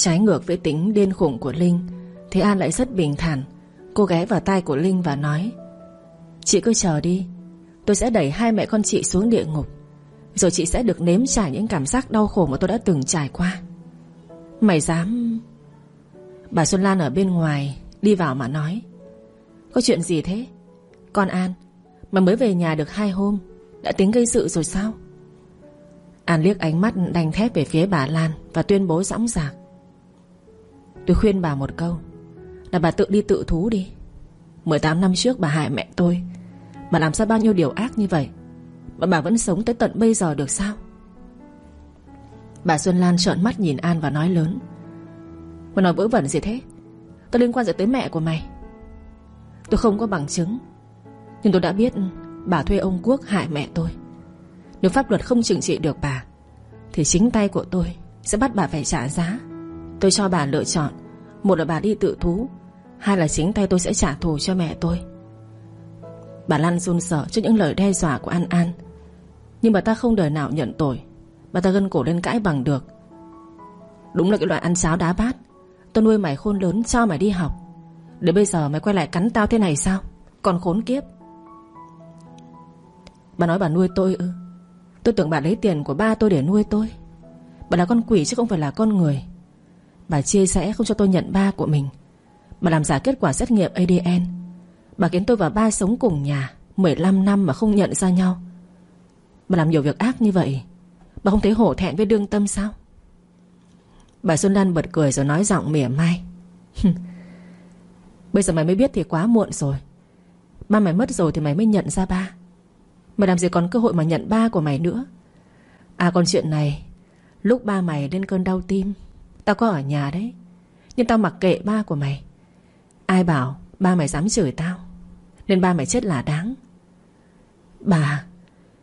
Trái ngược với tính điên khủng của Linh Thì An lại rất bình thản. Cô ghé vào tai của Linh và nói, Chị cứ chờ đi, Tôi sẽ đẩy hai mẹ con chị xuống địa ngục, Rồi chị sẽ được nếm trải những cảm giác đau khổ Mà tôi đã từng trải qua. Mày dám Bà Xuân Lan ở bên ngoài Đi vào mà nói, Có chuyện gì thế? Con An, Mà mới về nhà được hai hôm, Đã tính gây sự rồi sao? An liếc ánh mắt đanh thép về phía bà Lan Và tuyên bố dõng dạc. Tôi khuyên bà một câu, Là bà tự đi tự thú đi. 18 năm trước bà hại mẹ tôi Bà làm ra bao nhiêu điều ác như vậy, Mà bà vẫn sống tới tận bây giờ được sao? Bà Xuân Lan trợn mắt nhìn An và nói lớn Mày nói vỡ vẩn gì thế? Tôi liên quan gì tới mẹ của mày? Tôi không có bằng chứng, Nhưng tôi đã biết Bà thuê ông Quốc hại mẹ tôi. Nếu pháp luật không trừng trị được bà, Thì chính tay của tôi Sẽ bắt bà phải trả giá. Tôi cho bà lựa chọn một là bà đi tự thú, Hai là chính tay tôi sẽ trả thù cho mẹ tôi. Bà Lan run sợ trước những lời đe dọa của An An. Nhưng bà ta không đời nào nhận tội. Bà ta gân cổ lên cãi bằng được. Đúng là cái loại ăn cháo đá bát. Tôi nuôi mày khôn lớn, cho mày đi học. Để bây giờ mày quay lại cắn tao thế này sao? Còn khốn kiếp. Bà nói bà nuôi tôi ư? Tôi tưởng bà lấy tiền của ba tôi để nuôi tôi. Bà là con quỷ chứ không phải là con người. Bà chia sẻ không cho tôi nhận ba của mình. Bà làm giả kết quả xét nghiệm ADN Bà khiến tôi và ba sống cùng nhà 15 năm mà không nhận ra nhau. Bà làm nhiều việc ác như vậy, Bà không thấy hổ thẹn với đương tâm sao? Bà Xuân Lan bật cười rồi nói giọng mỉa mai. Bây giờ mày mới biết thì quá muộn rồi. Ba mày mất rồi thì mày mới nhận ra ba. Mày làm gì còn cơ hội mà nhận ba của mày nữa? À còn chuyện này, Lúc ba mày lên cơn đau tim Tao có ở nhà đấy, Nhưng tao mặc kệ ba của mày. Ai bảo ba mày dám chửi tao, Nên ba mày chết là đáng. Bà,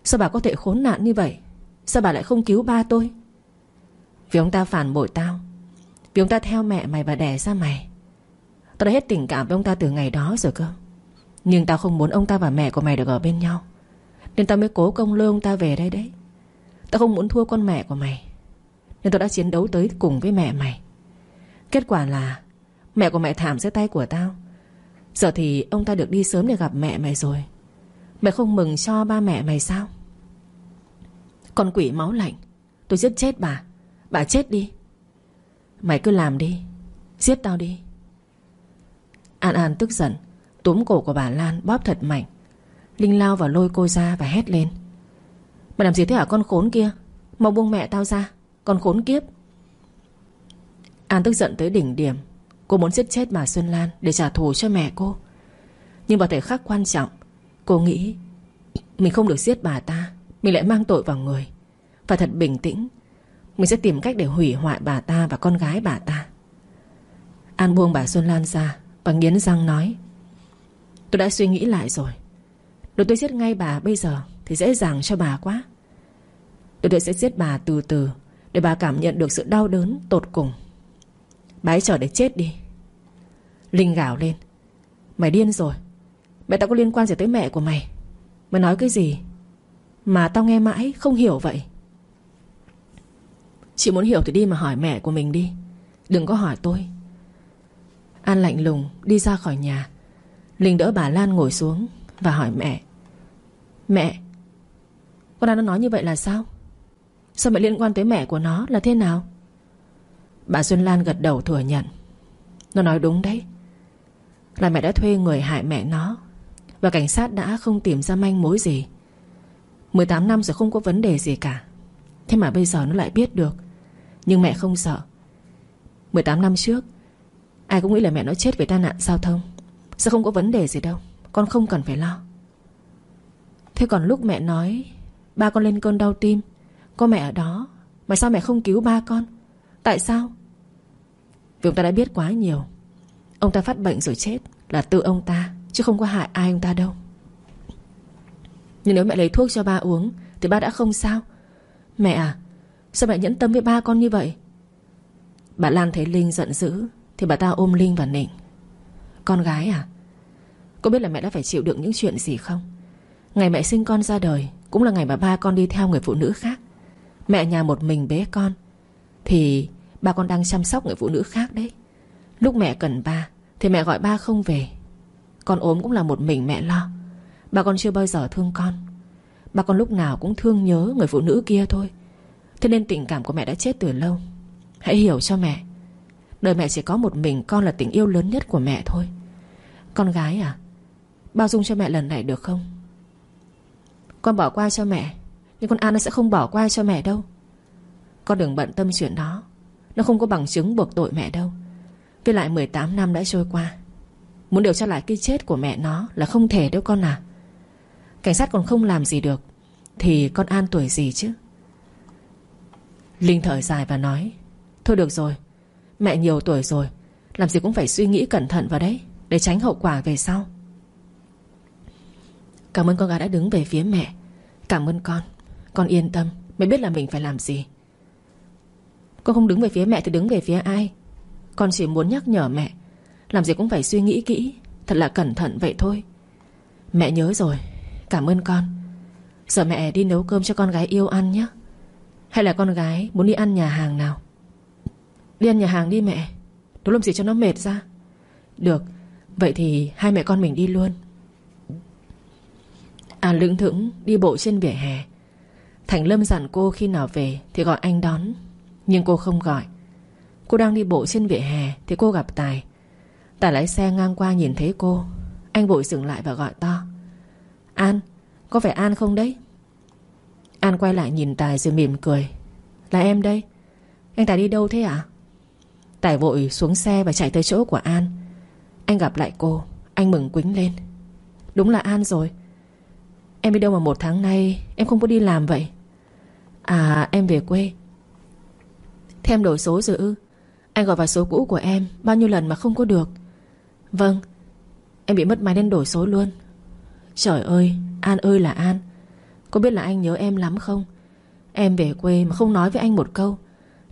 Sao bà có thể khốn nạn như vậy? Sao bà lại không cứu ba tôi? Vì ông ta phản bội tao, Vì ông ta theo mẹ mày và đẻ ra mày. Tao đã hết tình cảm với ông ta từ ngày đó rồi cơ. Nhưng tao không muốn ông ta và mẹ của mày được ở bên nhau, Nên tao mới cố công lôi ông ta về đây đấy. Tao không muốn thua con mẹ của mày. Nên tao đã chiến đấu tới cùng với mẹ mày. Kết quả là Mẹ của mẹ thảm dưới tay của tao. Giờ thì ông ta được đi sớm để gặp mẹ mày rồi. Mày không mừng cho ba mẹ mày sao? Con quỷ máu lạnh. Tôi giết chết bà. Bà chết đi. Mày cứ làm đi. Giết tao đi. An An tức giận. Túm cổ của bà Lan bóp thật mạnh. Linh lao vào lôi cô ra và hét lên. Mày làm gì thế hả con khốn kia? Mau buông mẹ tao ra. Con khốn kiếp. An tức giận tới đỉnh điểm. Cô muốn giết chết bà Xuân Lan Để trả thù cho mẹ cô. Nhưng vào thời khắc quan trọng. Cô nghĩ Mình không được giết bà ta Mình lại mang tội vào người. Phải thật bình tĩnh. Mình sẽ tìm cách để hủy hoại bà ta và con gái bà ta. An buông bà Xuân Lan ra Và nghiến răng nói Tôi đã suy nghĩ lại rồi. Nếu tôi giết ngay bà bây giờ Thì dễ dàng cho bà quá. Tôi, tôi sẽ giết bà từ từ. Để bà cảm nhận được sự đau đớn, tột cùng. Bà ấy chờ để chết đi. Linh gào lên. Mày điên rồi. Mẹ tao có liên quan gì tới mẹ của mày? Mày nói cái gì? Mà tao nghe mãi không hiểu vậy. Chị muốn hiểu thì đi mà hỏi mẹ của mình đi. Đừng có hỏi tôi. An lạnh lùng đi ra khỏi nhà. Linh đỡ bà Lan ngồi xuống Và hỏi mẹ. Mẹ, Con An nó nói như vậy là sao? Sao lại liên quan tới mẹ của nó là thế nào? Bà Xuân Lan gật đầu thừa nhận. Nó nói đúng đấy. Là mẹ đã thuê người hại mẹ nó, Và cảnh sát đã không tìm ra manh mối gì. 18 năm rồi không có vấn đề gì cả. Thế mà bây giờ nó lại biết được. Nhưng mẹ không sợ. 18 năm trước, Ai cũng nghĩ là mẹ nó chết vì tai nạn giao thông. Sẽ không có vấn đề gì đâu. Con không cần phải lo. Thế còn lúc mẹ nói, Ba con lên cơn đau tim có mẹ ở đó, Mà sao mẹ không cứu ba con? Tại sao? Vì ông ta đã biết quá nhiều. Ông ta phát bệnh rồi chết Là tự ông ta, Chứ không có hại ai ông ta đâu. Nhưng nếu mẹ lấy thuốc cho ba uống Thì ba đã không sao. Mẹ à Sao mẹ nhẫn tâm với ba con như vậy? Bà Lan thấy Linh giận dữ Thì bà ta ôm Linh và nịnh. Con gái à Có biết là mẹ đã phải chịu đựng những chuyện gì không? Ngày mẹ sinh con ra đời Cũng là ngày mà ba con đi theo người phụ nữ khác. Mẹ nhà một mình bế con. Thì Ba con đang chăm sóc người phụ nữ khác đấy. Lúc mẹ cần ba, Thì mẹ gọi ba không về. Con ốm cũng là một mình mẹ lo. Ba con chưa bao giờ thương con. Ba con lúc nào cũng thương nhớ người phụ nữ kia thôi. Thế nên tình cảm của mẹ đã chết từ lâu. Hãy hiểu cho mẹ. Đời mẹ chỉ có một mình con là tình yêu lớn nhất của mẹ thôi. Con gái à Bao dung cho mẹ lần này được không? Con bỏ qua cho mẹ. Nhưng con An nó sẽ không bỏ qua cho mẹ đâu. Con đừng bận tâm chuyện đó. Nó không có bằng chứng buộc tội mẹ đâu. Với lại 18 năm đã trôi qua. Muốn điều tra lại cái chết của mẹ nó Là không thể đâu con à. Cảnh sát còn không làm gì được, Thì con An tuổi gì chứ? Linh thở dài và nói, Thôi được rồi, Mẹ nhiều tuổi rồi, Làm gì cũng phải suy nghĩ cẩn thận vào đấy, Để tránh hậu quả về sau. Cảm ơn con gái đã đứng về phía mẹ. Cảm ơn con. Con yên tâm Mẹ biết là mình phải làm gì. Con không đứng về phía mẹ thì đứng về phía ai? Con chỉ muốn nhắc nhở mẹ, Làm gì cũng phải suy nghĩ kỹ, Thật là cẩn thận vậy thôi. Mẹ nhớ rồi, Cảm ơn con. Giờ mẹ đi nấu cơm cho con gái yêu ăn nhé. Hay là con gái muốn đi ăn nhà hàng nào? Đi ăn nhà hàng đi mẹ Nấu làm gì cho nó mệt ra? Được, Vậy thì hai mẹ con mình đi luôn. À lững thững, đi bộ trên vỉa hè. Thành Lâm dặn cô khi nào về Thì gọi anh đón. Nhưng cô không gọi. Cô đang đi bộ trên vỉa hè Thì cô gặp Tài. Tài lái xe ngang qua nhìn thấy cô. Anh vội dừng lại và gọi to. An, Có phải An không đấy? An quay lại nhìn Tài rồi mỉm cười. Là em đây. Anh Tài đi đâu thế ạ? Tài vội xuống xe và chạy tới chỗ của An. Anh gặp lại cô. Anh mừng quính lên. Đúng là An rồi. Em đi đâu mà một tháng nay Em không có đi làm vậy? À em về quê. Thế em đổi số rồi ư? Anh gọi vào số cũ của em, Bao nhiêu lần mà không có được. Vâng Em bị mất máy nên đổi số luôn. Trời ơi, An ơi là An. Có biết là anh nhớ em lắm không? Em về quê mà không nói với anh một câu,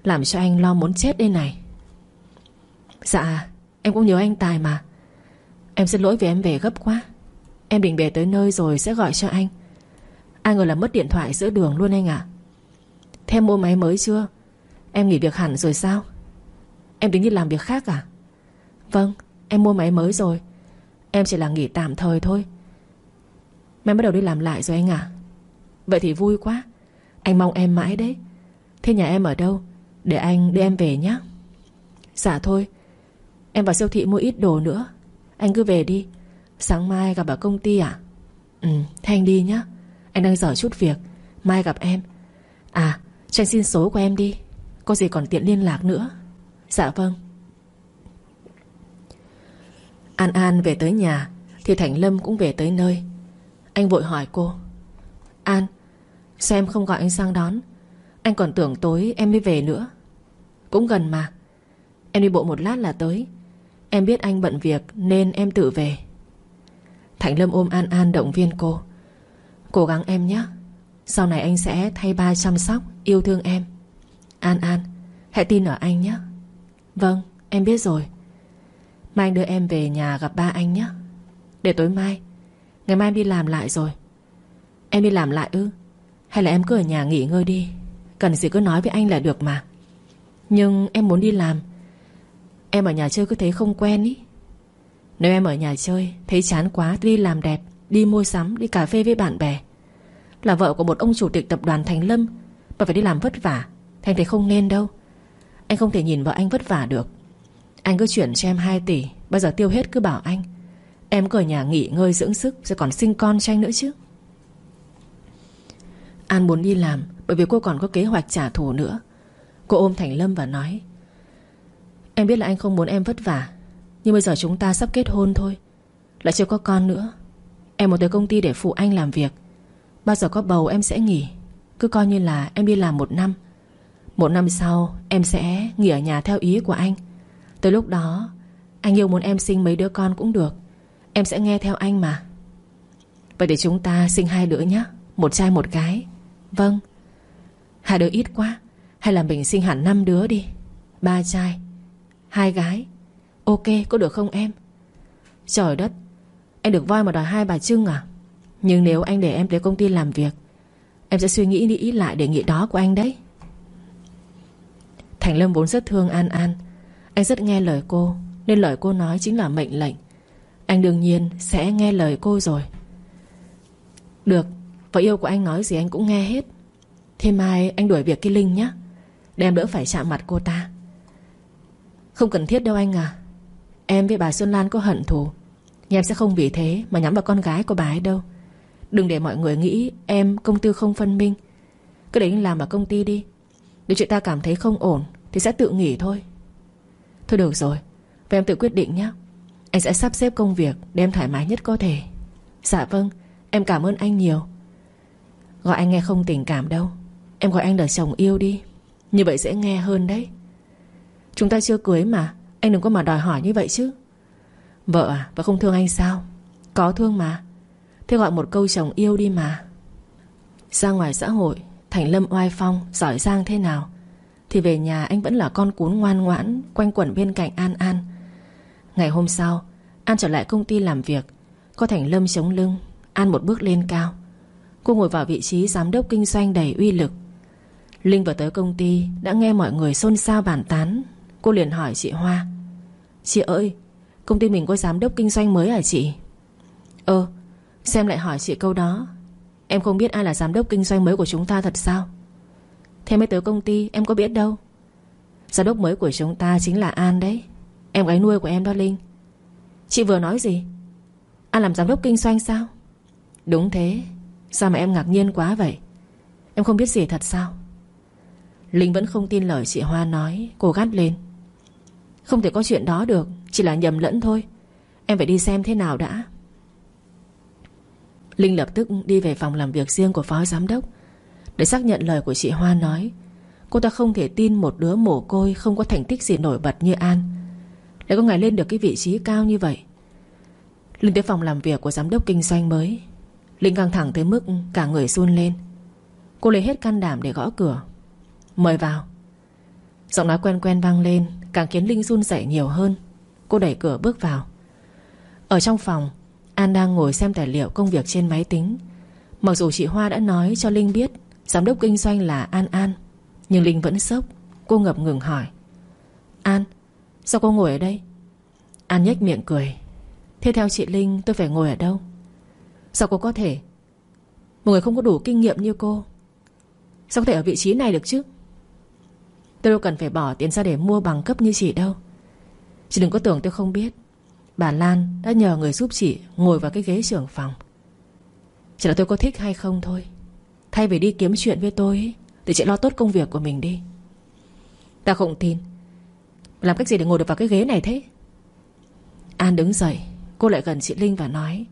Làm cho anh lo muốn chết đây này. Dạ Em cũng nhớ anh Tài mà. Em xin lỗi vì em về gấp quá. Em định về tới nơi rồi sẽ gọi cho anh. Ai ngờ là mất điện thoại giữa đường luôn anh ạ. à. Thế mua máy mới chưa? Em nghỉ việc hẳn rồi sao? Em tính đi làm việc khác à? Vâng em mua máy mới rồi. Em chỉ là nghỉ tạm thời thôi. Mẹ bắt đầu đi làm lại rồi anh à? Vậy thì vui quá. Anh mong em mãi đấy. Thế nhà em ở đâu? Để anh đưa em về nhé Dạ thôi. Em vào siêu thị mua ít đồ nữa. Anh cứ về đi. Sáng mai gặp ở công ty à Ừ thế anh đi nhá. Anh đang dở chút việc. Mai gặp em. À cho anh xin số của em đi. Có gì còn tiện liên lạc nữa? Dạ vâng. An An về tới nhà, Thì Thành Lâm cũng về tới nơi. Anh vội hỏi cô. An, Sao em không gọi anh sang đón? Anh còn tưởng tối em mới về nữa. Cũng gần mà. Em đi bộ một lát là tới. Em biết anh bận việc nên em tự về. Thành Lâm ôm An An động viên cô. Cố gắng em nhé. Sau này anh sẽ thay ba chăm sóc Yêu thương em. An An Hãy tin ở anh nhé. Vâng em biết rồi. Mai anh đưa em về nhà gặp ba anh nhé. Để tối mai Ngày mai em đi làm lại rồi. Em đi làm lại ư? Hay là em cứ ở nhà nghỉ ngơi đi? Cần gì cứ nói với anh là được mà. Nhưng em muốn đi làm. Em ở nhà chơi cứ thấy không quen ý. Nếu em ở nhà chơi Thấy chán quá đi làm đẹp Đi mua sắm, đi cà phê với bạn bè. Là vợ của một ông chủ tịch tập đoàn Thành Lâm. Mà phải đi làm vất vả Thì thấy không nên đâu. Anh không thể nhìn vợ anh vất vả được. Anh cứ chuyển cho em 2 tỷ, Bây giờ tiêu hết cứ bảo anh. Em cứ ở nhà nghỉ ngơi dưỡng sức, Rồi còn sinh con cho anh nữa chứ. An muốn đi làm, Bởi vì cô còn có kế hoạch trả thù nữa. Cô ôm Thành Lâm và nói, Em biết là anh không muốn em vất vả, Nhưng bây giờ chúng ta sắp kết hôn thôi. Lại chưa có con nữa. Em muốn tới công ty để phụ anh làm việc. Bao giờ có bầu em sẽ nghỉ. Cứ coi như là em đi làm một năm. Một năm sau, em sẽ nghỉ ở nhà theo ý của anh. Tới lúc đó, Anh yêu muốn em sinh mấy đứa con cũng được. Em sẽ nghe theo anh mà. Vậy để chúng ta sinh hai đứa nhé. Một trai, một gái. Vâng. Hai đứa ít quá. Hay là mình sinh hẳn năm đứa đi. Ba trai, Hai gái. Ok, có được không em? Trời đất. Em được voi mà đòi hai bà trưng à? Nhưng nếu anh để em tới công ty làm việc, Em sẽ suy nghĩ đi ý lại đề nghị đó của anh đấy. Thành Lâm vốn rất thương An An. Anh rất nghe lời cô, Nên lời cô nói chính là mệnh lệnh. Anh đương nhiên sẽ nghe lời cô rồi. Được, Vợ yêu của anh nói gì anh cũng nghe hết. Thế mai anh đuổi việc cái Linh nhé Để em đỡ phải chạm mặt cô ta. Không cần thiết đâu anh à. Em với bà Xuân Lan có hận thù Nhưng em sẽ không vì thế mà nhắm vào con gái của bà ấy đâu. Đừng để mọi người nghĩ Em công tư không phân minh. Cứ để anh làm ở công ty đi. Nếu chuyện ta cảm thấy không ổn, Thì sẽ tự nghỉ thôi. Thôi được rồi Và em tự quyết định nhé Anh sẽ sắp xếp công việc Để em thoải mái nhất có thể. Dạ vâng Em cảm ơn anh nhiều. Gọi anh nghe không tình cảm đâu. Em gọi anh là chồng yêu đi. Như vậy sẽ nghe hơn đấy. Chúng ta chưa cưới mà, Anh đừng có mà đòi hỏi như vậy chứ. Vợ à Vợ không thương anh sao? Có thương mà. Thế gọi một câu chồng yêu đi mà. Ra ngoài xã hội, Thành Lâm oai phong, Giỏi giang thế nào? Thì về nhà anh vẫn là con cún ngoan ngoãn, Quanh quẩn bên cạnh An An. Ngày hôm sau, An trở lại công ty làm việc. Có Thành Lâm chống lưng, An một bước lên cao. Cô ngồi vào vị trí giám đốc kinh doanh đầy uy lực. Linh vừa tới công ty, Đã nghe mọi người xôn xao bàn tán. Cô liền hỏi chị Hoa. Chị ơi, Công ty mình có giám đốc kinh doanh mới à chị? Ơ Xem lại hỏi chị câu đó. Em không biết ai là giám đốc kinh doanh mới của chúng ta thật sao? Thế mới tới công ty, Em có biết đâu. Giám đốc mới của chúng ta chính là An đấy. Em gái nuôi của em đó, Linh. Chị vừa nói gì? An làm giám đốc kinh doanh sao? Đúng thế. Sao mà em ngạc nhiên quá vậy? Em không biết gì thật sao? Linh vẫn không tin lời chị Hoa nói. Cô gắt lên. Không thể có chuyện đó được. Chỉ là nhầm lẫn thôi. Em phải đi xem thế nào đã. Linh lập tức đi về phòng làm việc riêng của phó giám đốc. Để xác nhận lời của chị Hoa nói, Cô ta không thể tin một đứa mồ côi Không có thành tích gì nổi bật như An. Lại có ngày lên được cái vị trí cao như vậy. Linh tới phòng làm việc của giám đốc kinh doanh mới, Linh căng thẳng tới mức cả người run lên. Cô lấy hết can đảm để gõ cửa. Mời vào. Giọng nói quen quen vang lên, Càng khiến Linh run dậy nhiều hơn. Cô đẩy cửa bước vào. Ở trong phòng An đang ngồi xem tài liệu công việc trên máy tính. Mặc dù chị Hoa đã nói cho Linh biết Giám đốc kinh doanh là An An Nhưng Linh vẫn sốc. Cô ngập ngừng hỏi. An, sao cô ngồi ở đây? An nhếch miệng cười. Thế theo chị Linh tôi phải ngồi ở đâu? Sao cô có thể? Một người không có đủ kinh nghiệm như cô. Sao có thể ở vị trí này được chứ? Tôi đâu cần phải bỏ tiền ra để mua bằng cấp như chị đâu. Chị đừng có tưởng tôi không biết. Bà Lan đã nhờ người giúp chị Ngồi vào cái ghế trưởng phòng. Chỉ là tôi có thích hay không thôi. Thay vì đi kiếm chuyện với tôi ấy, Thì chị lo tốt công việc của mình đi. Ta không tin. Làm cách gì để ngồi được vào cái ghế này thế? An đứng dậy Cô lại gần chị Linh và nói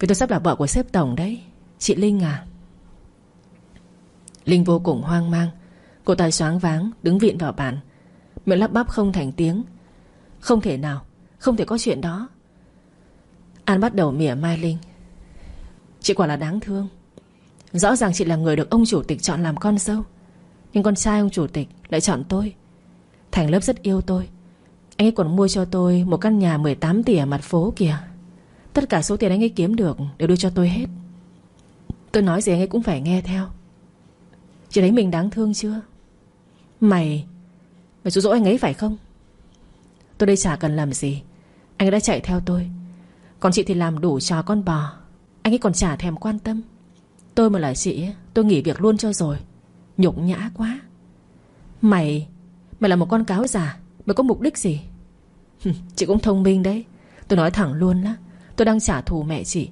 Vì tôi sắp là vợ của sếp tổng đấy Chị Linh à. Linh vô cùng hoang mang. Cô ta choáng váng đứng viện vào bàn. Miệng lắp bắp không thành tiếng. Không thể nào không thể có chuyện đó. An bắt đầu mỉa Mai Linh. Chị quả là đáng thương. Rõ ràng chị là người được ông chủ tịch chọn làm con dâu. Nhưng con trai ông chủ tịch lại chọn tôi. Thành lớp rất yêu tôi. Anh ấy còn mua cho tôi một căn nhà 18 tỷ ở mặt phố kìa. Tất cả số tiền anh ấy kiếm được Đều đưa cho tôi hết. Tôi nói gì anh ấy cũng phải nghe theo. Chị thấy mình đáng thương chưa? Mày Mày dụ dỗ anh ấy phải không? Tôi đây chả cần làm gì. Anh ấy đã chạy theo tôi. Còn chị thì làm đủ trò con bò. Anh ấy còn chả thèm quan tâm. Tôi mà là chị Tôi nghỉ việc luôn cho rồi. Nhục nhã quá. Mày Mày là một con cáo già, Mày có mục đích gì? Chị cũng thông minh đấy. Tôi nói thẳng luôn á, Tôi đang trả thù mẹ chị.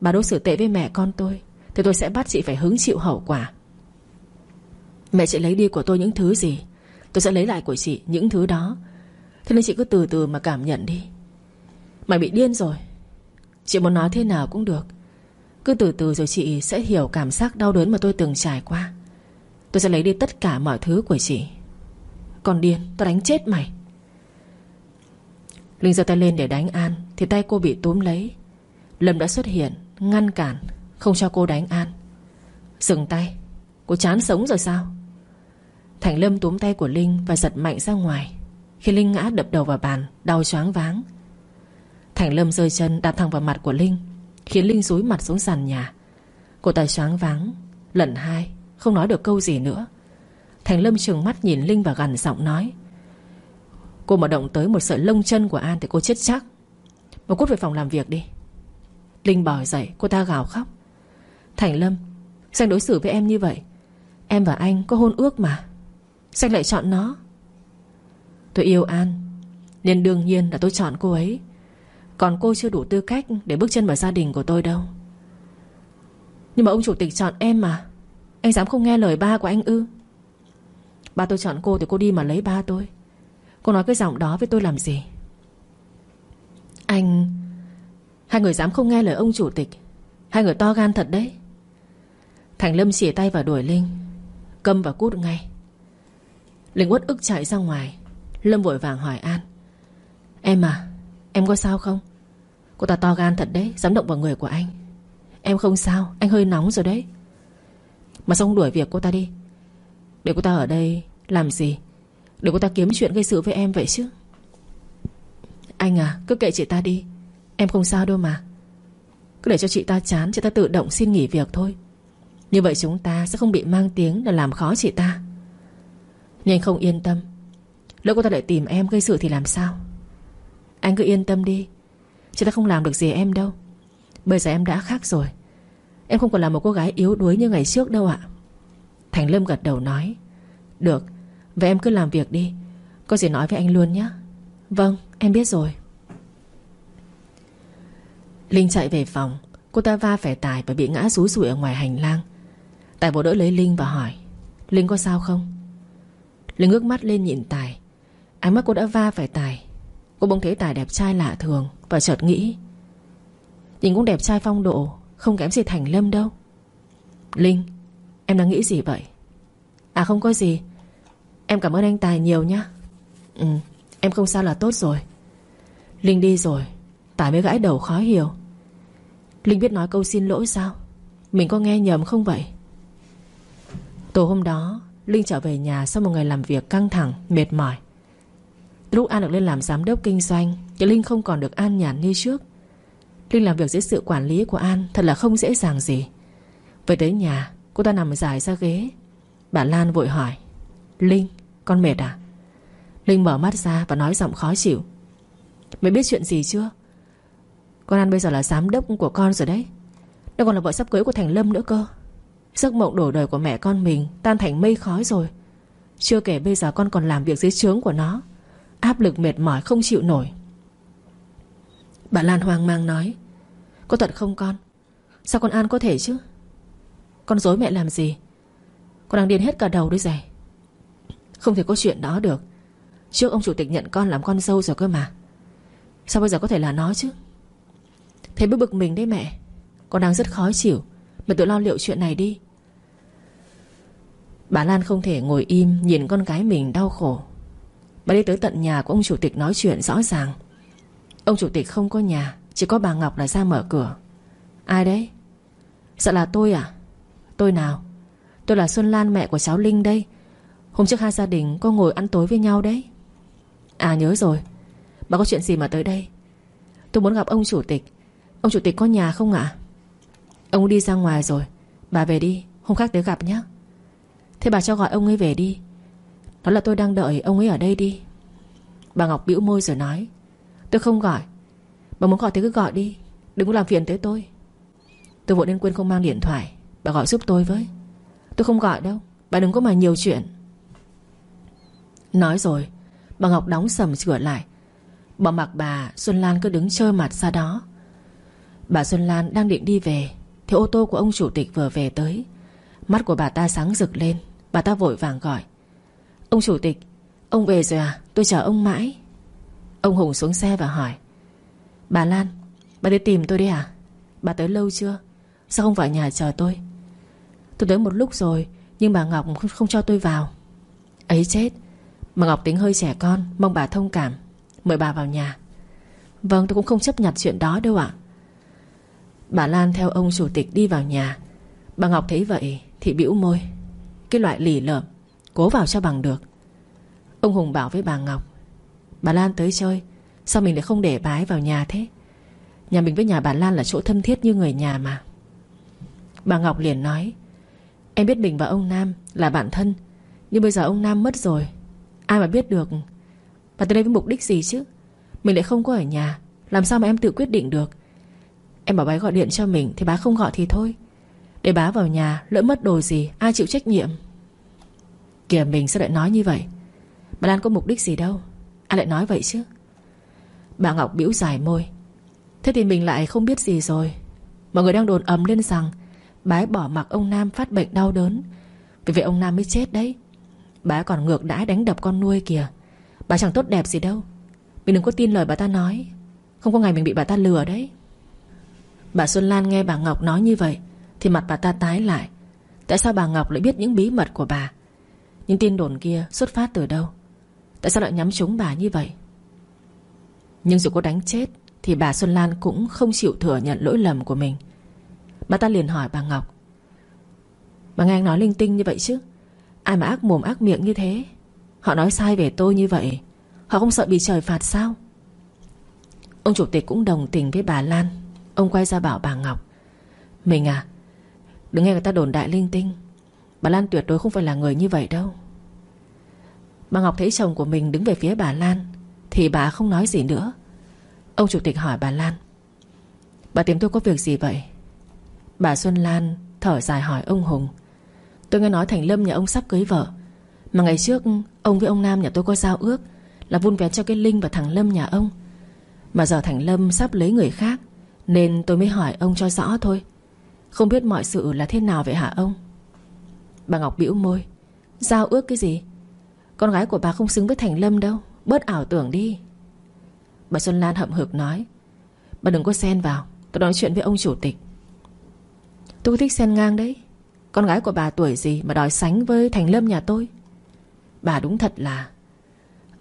Bà đối xử tệ với mẹ con tôi, Thì tôi sẽ bắt chị phải hứng chịu hậu quả. Mẹ chị lấy đi của tôi những thứ gì? Tôi sẽ lấy lại của chị những thứ đó. Thế nên chị cứ từ từ mà cảm nhận đi. Mày bị điên rồi. Chị muốn nói thế nào cũng được. Cứ từ từ rồi chị sẽ hiểu cảm giác đau đớn mà tôi từng trải qua. Tôi sẽ lấy đi tất cả mọi thứ của chị. Còn điên tôi đánh chết mày. Linh giơ tay lên để đánh An, Thì tay cô bị túm lấy. Lâm đã xuất hiện, Ngăn cản, Không cho cô đánh An. Dừng tay, Cô chán sống rồi sao? Thành Lâm túm tay của Linh Và giật mạnh ra ngoài. Khi Linh ngã đập đầu vào bàn, Đau choáng váng Thành Lâm rơi chân đạp thẳng vào mặt của Linh, Khiến Linh rúi mặt xuống sàn nhà. Cô ta choáng váng, Lần hai, Không nói được câu gì nữa. Thành Lâm trừng mắt nhìn Linh và gằn giọng nói, Cô mà động tới một sợi lông chân của An Thì cô chết chắc. Mà cút về phòng làm việc đi. Linh bò dậy, cô ta gào khóc. Thành Lâm Sao đối xử với em như vậy, Em và anh có hôn ước mà. Sao lại chọn nó. Tôi yêu An, Nên đương nhiên là tôi chọn cô ấy. Còn cô chưa đủ tư cách Để bước chân vào gia đình của tôi đâu. Nhưng mà ông chủ tịch chọn em mà. Anh dám không nghe lời ba của anh ư? Ba tôi chọn cô thì cô đi mà lấy ba tôi. Cô nói cái giọng đó với tôi làm gì? Anh, Hai người dám không nghe lời ông chủ tịch. Hai người to gan thật đấy. Thành Lâm xỉa tay vào đuổi Linh Câm và cút ngay. Linh uất ức chạy ra ngoài. Lâm vội vàng hỏi An, Em à Em có sao không? Cô ta to gan thật đấy, Dám động vào người của anh. Em không sao, Anh hơi nóng rồi đấy. Mà xong đuổi việc cô ta đi. Để cô ta ở đây Làm gì? Để cô ta kiếm chuyện gây sự với em vậy chứ. Anh à Cứ kệ chị ta đi. Em không sao đâu mà. Cứ để cho chị ta chán, Chị ta tự động xin nghỉ việc thôi. Như vậy chúng ta sẽ không bị mang tiếng Là làm khó chị ta. Nhưng anh không yên tâm. Lỡ cô ta lại tìm em gây sự thì làm sao? Anh cứ yên tâm đi. Chị ta không làm được gì em đâu. Bây giờ em đã khác rồi. Em không còn là một cô gái yếu đuối như ngày trước đâu ạ. Thành Lâm gật đầu nói, Được, Vậy em cứ làm việc đi. Có gì nói với anh luôn nhé Vâng em biết rồi. Linh chạy về phòng. Cô ta va phải Tài và bị ngã rúi rủi ở ngoài hành lang. Tài vỗ đỡ lấy Linh và hỏi, Linh có sao không? Linh ngước mắt lên nhìn Tài. Ánh mắt cô đã va phải Tài. Cô bỗng thấy Tài đẹp trai lạ thường. Và chợt nghĩ. Nhìn cũng đẹp trai phong độ, Không kém gì Thành Lâm đâu. Linh, Em đang nghĩ gì vậy? À không có gì. Em cảm ơn anh Tài nhiều nhá. Ừ Em không sao là tốt rồi. Linh đi rồi, Tài mới gãi đầu khó hiểu. Linh biết nói câu xin lỗi sao? Mình có nghe nhầm không vậy? Tối hôm đó, Linh trở về nhà sau một ngày làm việc căng thẳng, Mệt mỏi. Lúc An được lên làm giám đốc kinh doanh Thì Linh không còn được an nhàn như trước. Linh làm việc dưới sự quản lý của An Thật là không dễ dàng gì. Về tới nhà, cô ta nằm dài ra ghế. Bà Lan vội hỏi, Linh, con mệt à? Linh mở mắt ra và nói giọng khó chịu, Mày biết chuyện gì chưa? Con An bây giờ là giám đốc của con rồi đấy. Nó còn là vợ sắp cưới của Thành Lâm nữa cơ. Giấc mộng đổ đời của mẹ con mình Tan thành mây khói rồi. Chưa kể bây giờ con còn làm việc dưới trướng của nó. Áp lực mệt mỏi, không chịu nổi. Bà Lan hoang mang nói, Có thật không con? Sao con An có thể chứ? Con dối mẹ làm gì? Con đang điên hết cả đầu đấy dày Không thể có chuyện đó được. Trước ông chủ tịch nhận con làm con dâu rồi cơ mà. Sao bây giờ có thể là nó chứ? Thế bức bực mình đấy mẹ. Con đang rất khó chịu. Mẹ tự lo liệu chuyện này đi. Bà Lan không thể ngồi im Nhìn con gái mình đau khổ. Bà đi tới tận nhà của ông chủ tịch nói chuyện rõ ràng. Ông chủ tịch không có nhà, Chỉ có bà Ngọc là ra mở cửa. Ai đấy? Sợ là tôi à? Tôi nào? Tôi là Xuân Lan, mẹ của cháu Linh đây. Hôm trước hai gia đình có ngồi ăn tối với nhau đấy. À nhớ rồi. Bà có chuyện gì mà tới đây? Tôi muốn gặp ông chủ tịch. Ông chủ tịch có nhà không ạ? Ông đi ra ngoài rồi. Bà về đi, Hôm khác tới gặp nhé Thế bà cho gọi ông ấy về đi. Đó là tôi đang đợi ông ấy ở đây đi. Bà Ngọc bĩu môi rồi nói, Tôi không gọi. Bà muốn gọi thì cứ gọi đi. Đừng có làm phiền tới tôi. Tôi vội nên quên không mang điện thoại. Bà gọi giúp tôi với. Tôi không gọi đâu. Bà đừng có mà nhiều chuyện. Nói rồi, Bà Ngọc đóng sầm cửa lại. Bỏ mặc bà, Xuân Lan cứ đứng chơi mặt ra đó. Bà Xuân Lan đang định đi về, Thì ô tô của ông chủ tịch vừa về tới. Mắt của bà ta sáng rực lên. Bà ta vội vàng gọi. Ông chủ tịch Ông về rồi à? Tôi chờ ông mãi. Ông Hùng xuống xe và hỏi Bà Lan Bà đi tìm tôi đi à? Bà tới lâu chưa? Sao không vào nhà chờ tôi? Tôi tới một lúc rồi Nhưng bà Ngọc không, không cho tôi vào. Ấy chết Bà Ngọc tính hơi trẻ con Mong bà thông cảm Mời bà vào nhà. Vâng tôi cũng không chấp nhận chuyện đó đâu ạ. Bà Lan theo ông chủ tịch đi vào nhà. Bà Ngọc thấy vậy Thì bĩu môi. Cái loại lì lợm Cố vào cho bằng được. Ông Hùng bảo với bà Ngọc, Bà Lan tới chơi, Sao mình lại không để bà ấy vào nhà thế? Nhà mình với nhà bà Lan là chỗ thân thiết như người nhà mà. Bà Ngọc liền nói, Em biết mình và ông Nam là bạn thân, Nhưng bây giờ ông Nam mất rồi, Ai mà biết được? Bà tới đây với mục đích gì chứ? Mình lại không có ở nhà, Làm sao mà em tự quyết định được? Em bảo bà gọi điện cho mình Thì bà không gọi thì thôi. Để bà vào nhà, Lỡ mất đồ gì, Ai chịu trách nhiệm? Kìa, mình sao lại nói như vậy? Bà Lan có mục đích gì đâu? Ai lại nói vậy chứ. Bà Ngọc biểu dài môi. Thế thì mình lại không biết gì rồi. Mọi người đang đồn ầm lên rằng Bà ấy bỏ mặc ông Nam phát bệnh đau đớn. Vì vậy ông Nam mới chết đấy. Bà ấy còn ngược đãi đánh đập con nuôi kìa. Bà chẳng tốt đẹp gì đâu. Mình đừng có tin lời bà ta nói. Không có ngày mình bị bà ta lừa đấy. Bà Xuân Lan nghe bà Ngọc nói như vậy Thì mặt bà ta tái lại. Tại sao bà Ngọc lại biết những bí mật của bà? Những tin đồn kia xuất phát từ đâu? Tại sao lại nhắm trúng bà như vậy? Nhưng dù có đánh chết, Thì bà Xuân Lan cũng không chịu thừa nhận lỗi lầm của mình. Bà ta liền hỏi bà Ngọc. Bà nghe anh nói linh tinh như vậy chứ? Ai mà ác mồm ác miệng như thế? Họ nói sai về tôi như vậy, Họ không sợ bị trời phạt sao? Ông chủ tịch cũng đồng tình với bà Lan. Ông quay ra bảo bà Ngọc. Mình à Đừng nghe người ta đồn đại linh tinh. Bà Lan tuyệt đối không phải là người như vậy đâu. Bà Ngọc thấy chồng của mình đứng về phía bà Lan, Thì bà không nói gì nữa. Ông chủ tịch hỏi bà Lan, Bà tìm tôi có việc gì vậy? Bà Xuân Lan thở dài hỏi ông Hùng, Tôi nghe nói Thành Lâm nhà ông sắp cưới vợ, Mà ngày trước ông với ông Nam nhà tôi có giao ước Là vun vén cho cái Linh và thằng Lâm nhà ông. Mà giờ Thành Lâm sắp lấy người khác, Nên tôi mới hỏi ông cho rõ thôi. Không biết mọi sự là thế nào vậy hả ông? Bà Ngọc bĩu môi. Giao ước cái gì? Con gái của bà không xứng với Thành Lâm đâu. Bớt ảo tưởng đi. Bà Xuân Lan hậm hực nói. Bà đừng có xen vào. Tôi nói chuyện với ông chủ tịch. Tôi thích xen ngang đấy. Con gái của bà tuổi gì mà đòi sánh với Thành Lâm nhà tôi? Bà đúng thật là.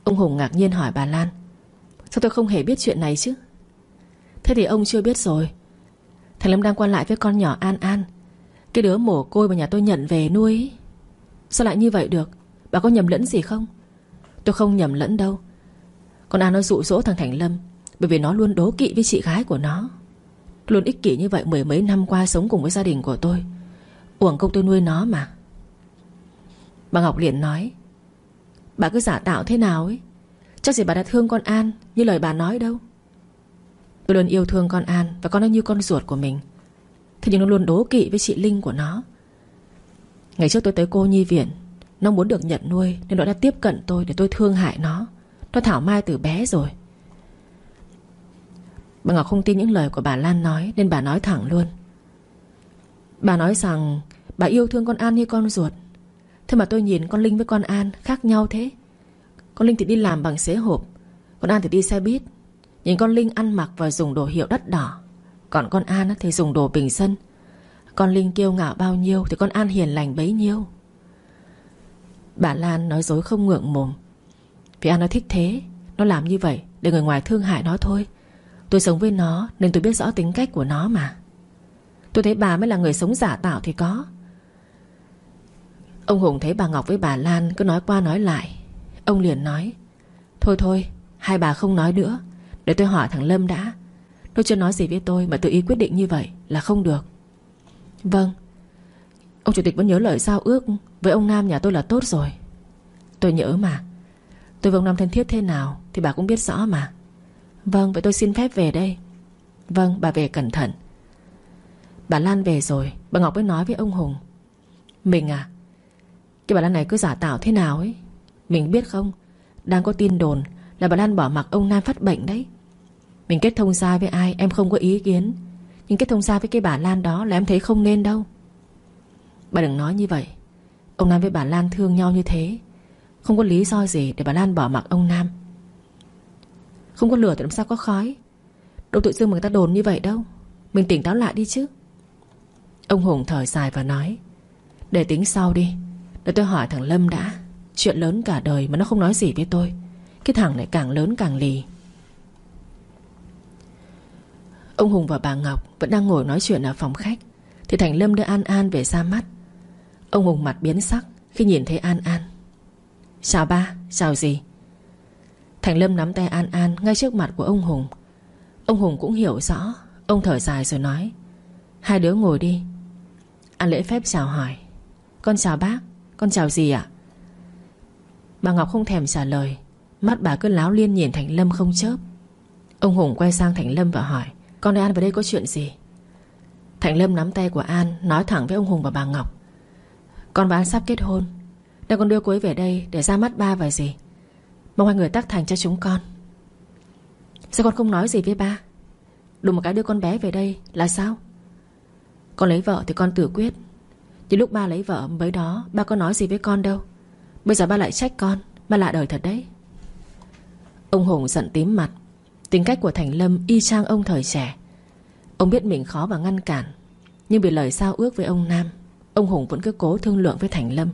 Ông Hùng ngạc nhiên hỏi bà Lan. Sao tôi không hề biết chuyện này chứ? Thế thì ông chưa biết rồi. Thành Lâm đang quan lại với con nhỏ An An. Cái đứa mồ côi mà nhà tôi nhận về nuôi Sao lại như vậy được? Bà có nhầm lẫn gì không? Tôi không nhầm lẫn đâu. Con An nó dụ dỗ thằng Thành Lâm, Bởi vì nó luôn đố kỵ với chị gái của nó. Luôn ích kỷ như vậy mười mấy năm qua Sống cùng với gia đình của tôi. Uổng công tôi nuôi nó mà. Bà Ngọc liền nói, Bà cứ giả tạo thế nào ấy? Chắc gì bà đã thương con An Như lời bà nói đâu. Tôi luôn yêu thương con An Và con nó như con ruột của mình. Thế nhưng nó luôn đố kỵ với chị Linh của nó. Ngày trước tôi tới cô nhi viện, Nó muốn được nhận nuôi Nên nó đã tiếp cận tôi để tôi thương hại nó. Nó thảo mai từ bé rồi. Bà Ngọc không tin những lời của bà Lan nói Nên bà nói thẳng luôn. Bà nói rằng Bà yêu thương con An như con ruột. Thế mà tôi nhìn con Linh với con An khác nhau thế. Con Linh thì đi làm bằng xế hộp, Con An thì đi xe buýt. Nhìn con Linh ăn mặc và dùng đồ hiệu đắt đỏ. Còn con An thì dùng đồ bình dân. Con Linh kiêu ngạo bao nhiêu Thì con An hiền lành bấy nhiêu. Bà Lan nói dối không ngượng mồm Vì An nó thích thế, Nó làm như vậy để người ngoài thương hại nó thôi. Tôi sống với nó Nên tôi biết rõ tính cách của nó mà. Tôi thấy bà mới là người sống giả tạo thì có. Ông Hùng thấy bà Ngọc với bà Lan Cứ nói qua nói lại. Ông liền nói, Thôi thôi, Hai bà không nói nữa. Để tôi hỏi thằng Lâm đã. Nó chưa nói gì với tôi Mà tự ý quyết định như vậy Là không được. Vâng. Ông chủ tịch vẫn nhớ lời giao ước Với ông Nam nhà tôi là tốt rồi. Tôi nhớ mà. Tôi với ông Nam thân thiết thế nào Thì bà cũng biết rõ mà. Vâng vậy tôi xin phép về đây. Vâng bà về cẩn thận. Bà Lan về rồi, Bà Ngọc mới nói với ông Hùng. Mình à Cái bà Lan này cứ giả tạo thế nào ấy? Mình biết không? Đang có tin đồn Là bà Lan bỏ mặc ông Nam phát bệnh đấy. Mình kết thông gia với ai, em không có ý kiến. Nhưng kết thông gia với cái bà Lan đó Là em thấy không nên đâu. Bà đừng nói như vậy. Ông Nam với bà Lan thương nhau như thế. Không có lý do gì để bà Lan bỏ mặc ông Nam. Không có lửa thì làm sao có khói? Đâu tự dưng mà người ta đồn như vậy đâu. Mình tỉnh táo lại đi chứ. Ông Hùng thở dài và nói, Để tính sau đi. Để tôi hỏi thằng Lâm đã. Chuyện lớn cả đời mà nó không nói gì với tôi. Cái thằng này càng lớn càng lì. Ông Hùng và bà Ngọc Vẫn đang ngồi nói chuyện ở phòng khách. Thì Thành Lâm đưa An An về ra mắt. Ông Hùng mặt biến sắc Khi nhìn thấy An An. Chào ba, chào gì Thành Lâm nắm tay An An Ngay trước mặt của ông Hùng. Ông Hùng cũng hiểu rõ Ông thở dài rồi nói Hai đứa ngồi đi. An lễ phép chào hỏi Con chào bác Con chào gì ạ. Bà Ngọc không thèm trả lời Mắt bà cứ láo liên nhìn Thành Lâm không chớp. Ông Hùng quay sang Thành Lâm và hỏi con đây An vào đây có chuyện gì? Thành Lâm nắm tay của An, Nói thẳng với ông Hùng và bà Ngọc. Con và An sắp kết hôn. Đang con đưa cô ấy về đây để ra mắt ba và gì? Mong hai người tác thành cho chúng con. Sao con không nói gì với ba? Đủ một cái đưa con bé về đây là sao? Con lấy vợ thì con tự quyết. Nhưng lúc ba lấy vợ mới đó, Ba có nói gì với con đâu. Bây giờ ba lại trách con, Ba lạ đời thật đấy. Ông Hùng giận tím mặt. Tính cách của Thành Lâm y chang ông thời trẻ. Ông biết mình khó và ngăn cản, Nhưng vì lời sao ước với ông Nam, Ông Hùng vẫn cứ cố thương lượng với Thành Lâm.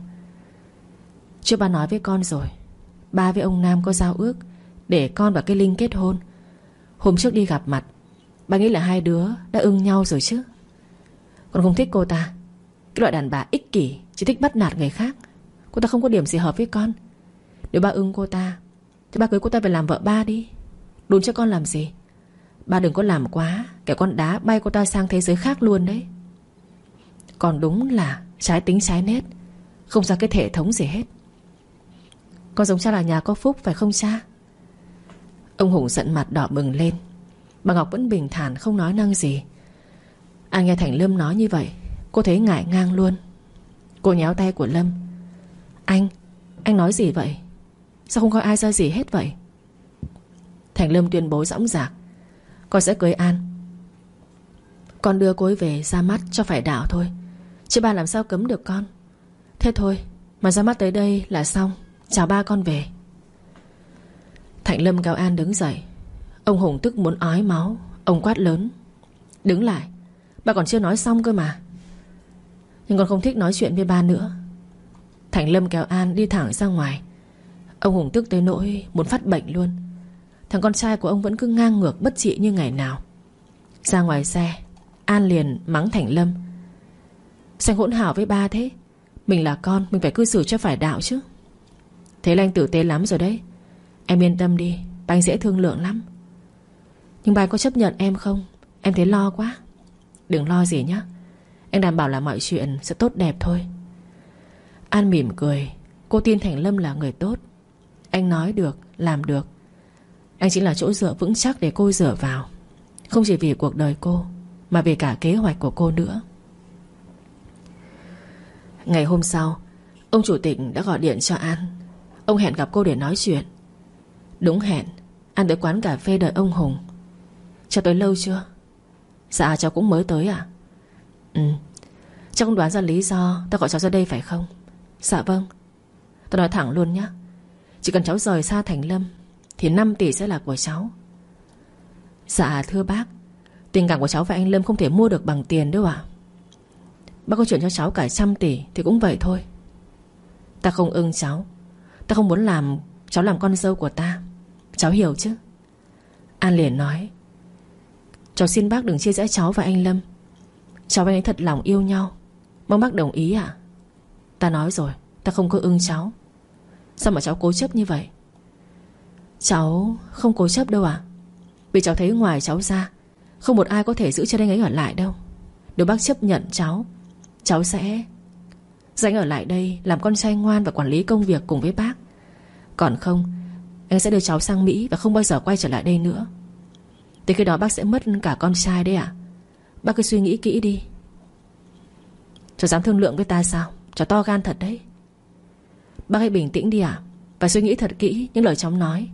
Chưa ba nói với con rồi, Ba với ông Nam có giao ước Để con và cái Linh kết hôn. Hôm trước đi gặp mặt, Ba nghĩ là hai đứa đã ưng nhau rồi chứ. Con không thích cô ta. Cái loại đàn bà ích kỷ, Chỉ thích bắt nạt người khác. Cô ta không có điểm gì hợp với con. Nếu ba ưng cô ta, Thì ba cưới cô ta về làm vợ ba đi đùn cho con làm gì? Ba đừng có làm quá Kẻ con đá bay cô ta sang thế giới khác luôn đấy. Còn đúng là Trái tính trái nết, Không ra cái hệ thống gì hết. Con giống cha là nhà có phúc phải không cha? Ông Hùng giận mặt đỏ bừng lên. Bà Ngọc vẫn bình thản không nói năng gì. Anh nghe Thành Lâm nói như vậy Cô thấy ngại ngang luôn. Cô nhéo tay của Lâm. Anh, anh nói gì vậy? Sao không coi ai ra gì hết vậy? Thành Lâm tuyên bố dõng dạc. Con sẽ cưới An. Con đưa cô ấy về ra mắt cho phải đạo thôi. Chứ ba làm sao cấm được con? Thế thôi, Mà ra mắt tới đây là xong. Chào ba con về. Thạnh Lâm kéo An đứng dậy. Ông Hùng tức muốn ói máu. Ông quát lớn. Đứng lại. Ba còn chưa nói xong cơ mà. Nhưng con không thích nói chuyện với ba nữa. Thạnh Lâm kéo An đi thẳng ra ngoài. Ông Hùng tức tới nỗi Muốn phát bệnh luôn. Thằng con trai của ông vẫn cứ ngang ngược bất trị như ngày nào. Ra ngoài xe An liền mắng Thành Lâm. Sao hỗn hảo với ba thế Mình là con Mình phải cư xử cho phải đạo chứ. Thế là anh tử tế lắm rồi đấy. Em yên tâm đi Ba anh dễ thương lượng lắm. Nhưng ba có chấp nhận em không? Em thấy lo quá. Đừng lo gì nhé Anh đảm bảo là mọi chuyện sẽ tốt đẹp thôi. An mỉm cười. Cô tin Thành Lâm là người tốt. Anh nói được, làm được. Anh chính là chỗ dựa vững chắc để cô dựa vào. Không chỉ vì cuộc đời cô, Mà vì cả kế hoạch của cô nữa. Ngày hôm sau, Ông chủ tịch đã gọi điện cho An. Ông hẹn gặp cô để nói chuyện. Đúng hẹn, An tới quán cà phê đợi ông Hùng. Cháu tới lâu chưa? Dạ cháu cũng mới tới à Ừ Cháu không đoán ra lý do Tao gọi cháu ra đây phải không? Dạ vâng. Tao nói thẳng luôn nhé Chỉ cần cháu rời xa Thành Lâm thì 5 tỷ sẽ là của cháu. Dạ thưa bác. Tình cảm của cháu và anh Lâm không thể mua được bằng tiền đâu ạ. Bác có chuyện cho cháu cả trăm tỷ Thì cũng vậy thôi. Ta không ưng cháu. Ta không muốn làm cháu làm con dâu của ta. Cháu hiểu chứ? An liền nói. Cháu xin bác đừng chia rẽ cháu và anh Lâm. Cháu và anh ấy thật lòng yêu nhau. Mong bác đồng ý ạ. Ta nói rồi, Ta không có ưng cháu. Sao mà cháu cố chấp như vậy? Cháu không cố chấp đâu à Vì cháu thấy ngoài cháu ra, Không một ai có thể giữ cho anh ấy ở lại đâu. Nếu bác chấp nhận cháu Cháu sẽ Dành ở lại đây làm con trai ngoan Và quản lý công việc cùng với bác. Còn không, Anh sẽ đưa cháu sang Mỹ Và không bao giờ quay trở lại đây nữa. Từ khi đó bác sẽ mất cả con trai đấy à? Bác cứ suy nghĩ kỹ đi. Cháu dám thương lượng với ta sao? Cháu to gan thật đấy. Bác hãy bình tĩnh đi ạ Và suy nghĩ thật kỹ những lời cháu nói.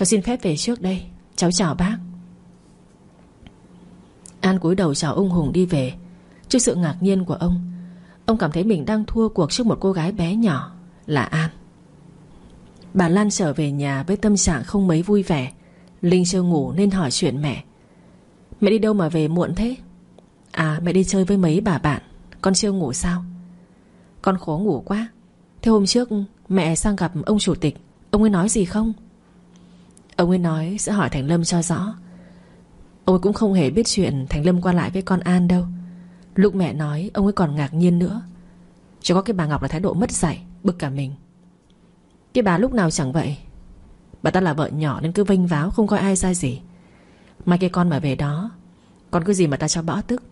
Cháu xin phép về trước đây. Cháu chào bác. An cúi đầu chào ông Hùng đi về. Trước sự ngạc nhiên của ông Ông cảm thấy mình đang thua cuộc trước một cô gái bé nhỏ Là An. Bà Lan trở về nhà với tâm trạng không mấy vui vẻ. Linh chưa ngủ nên hỏi chuyện mẹ. Mẹ đi đâu mà về muộn thế? À mẹ đi chơi với mấy bà bạn. Con chưa ngủ sao? Con khổ ngủ quá. Thế hôm trước mẹ sang gặp ông chủ tịch. Ông ấy nói gì không? Ông ấy nói sẽ hỏi Thành Lâm cho rõ. Ông ấy cũng không hề biết chuyện Thành Lâm qua lại với con An đâu. Lúc mẹ nói, ông ấy còn ngạc nhiên nữa. Chỉ có cái bà Ngọc là thái độ mất dạy, Bực cả mình. Cái bà lúc nào chẳng vậy? Bà ta là vợ nhỏ nên cứ vinh váo, Không coi ai ra gì. Mai cái con mà về đó, Con cứ gì mà ta cho bỏ tức.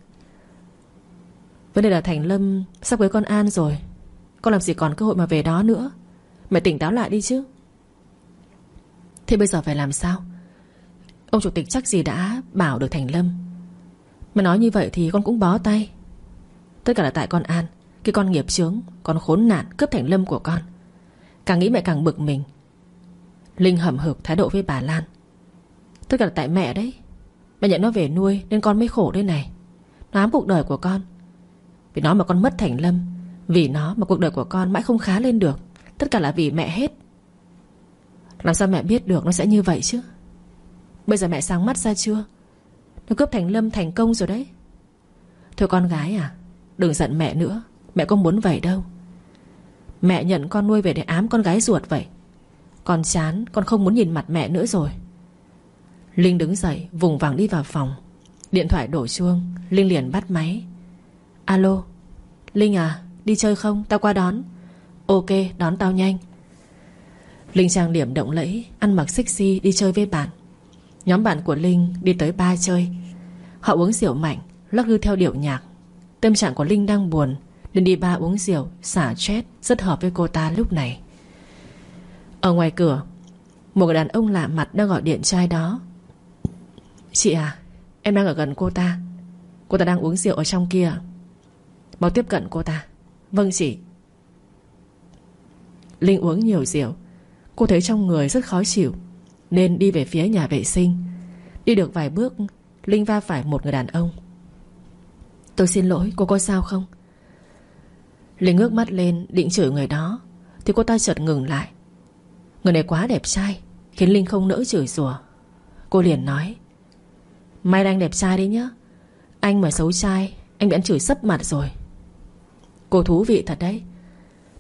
Vấn đề là Thành Lâm Sắp với con An rồi. Con làm gì còn cơ hội mà về đó nữa? Mẹ tỉnh táo lại đi chứ. Thế bây giờ phải làm sao? Ông chủ tịch chắc gì đã bảo được Thành Lâm. Mà nói như vậy thì con cũng bó tay. Tất cả là tại con An, Cái con nghiệp chướng, Con khốn nạn cướp Thành Lâm của con. Càng nghĩ mẹ càng bực mình. Linh hầm hực thái độ với bà Lan. Tất cả là tại mẹ đấy. Mẹ nhận nó về nuôi nên con mới khổ đây này. Nó ám cuộc đời của con. Vì nó mà con mất Thành Lâm, Vì nó mà cuộc đời của con mãi không khá lên được. Tất cả là vì mẹ hết. Làm sao mẹ biết được nó sẽ như vậy chứ? Bây giờ mẹ sáng mắt ra chưa? Nó cướp Thành Lâm thành công rồi đấy. Thôi con gái à Đừng giận mẹ nữa. Mẹ không muốn vậy đâu. Mẹ nhận con nuôi về để ám con gái ruột vậy. Con chán, Con không muốn nhìn mặt mẹ nữa rồi. Linh đứng dậy, vùng vàng đi vào phòng. Điện thoại đổ chuông, Linh liền bắt máy. Alo, Linh à đi chơi không? Tao qua đón. Ok, đón tao nhanh. Linh trang điểm động lẫy, Ăn mặc sexy, đi chơi với bạn. Nhóm bạn của Linh đi tới ba chơi. Họ uống rượu mạnh, Lắc lư theo điệu nhạc. Tâm trạng của Linh đang buồn, Nên đi ba uống rượu, Xả stress, Rất hợp với cô ta lúc này. Ở ngoài cửa, Một người đàn ông lạ mặt đang gọi điện trai đó. Chị à Em đang ở gần cô ta. Cô ta đang uống rượu ở trong kia. Mau tiếp cận cô ta. Vâng chị. Linh uống nhiều rượu Cô thấy trong người rất khó chịu, Nên đi về phía nhà vệ sinh. Đi được vài bước, Linh va phải một người đàn ông. Tôi xin lỗi, cô có sao không? Linh ngước mắt lên, Định chửi người đó, Thì cô ta chợt ngừng lại. Người này quá đẹp trai, Khiến Linh không nỡ chửi rủa. Cô liền nói, May là anh đẹp trai đấy nhá. Anh mà xấu trai, Anh bị ăn chửi sấp mặt rồi. Cô thú vị thật đấy.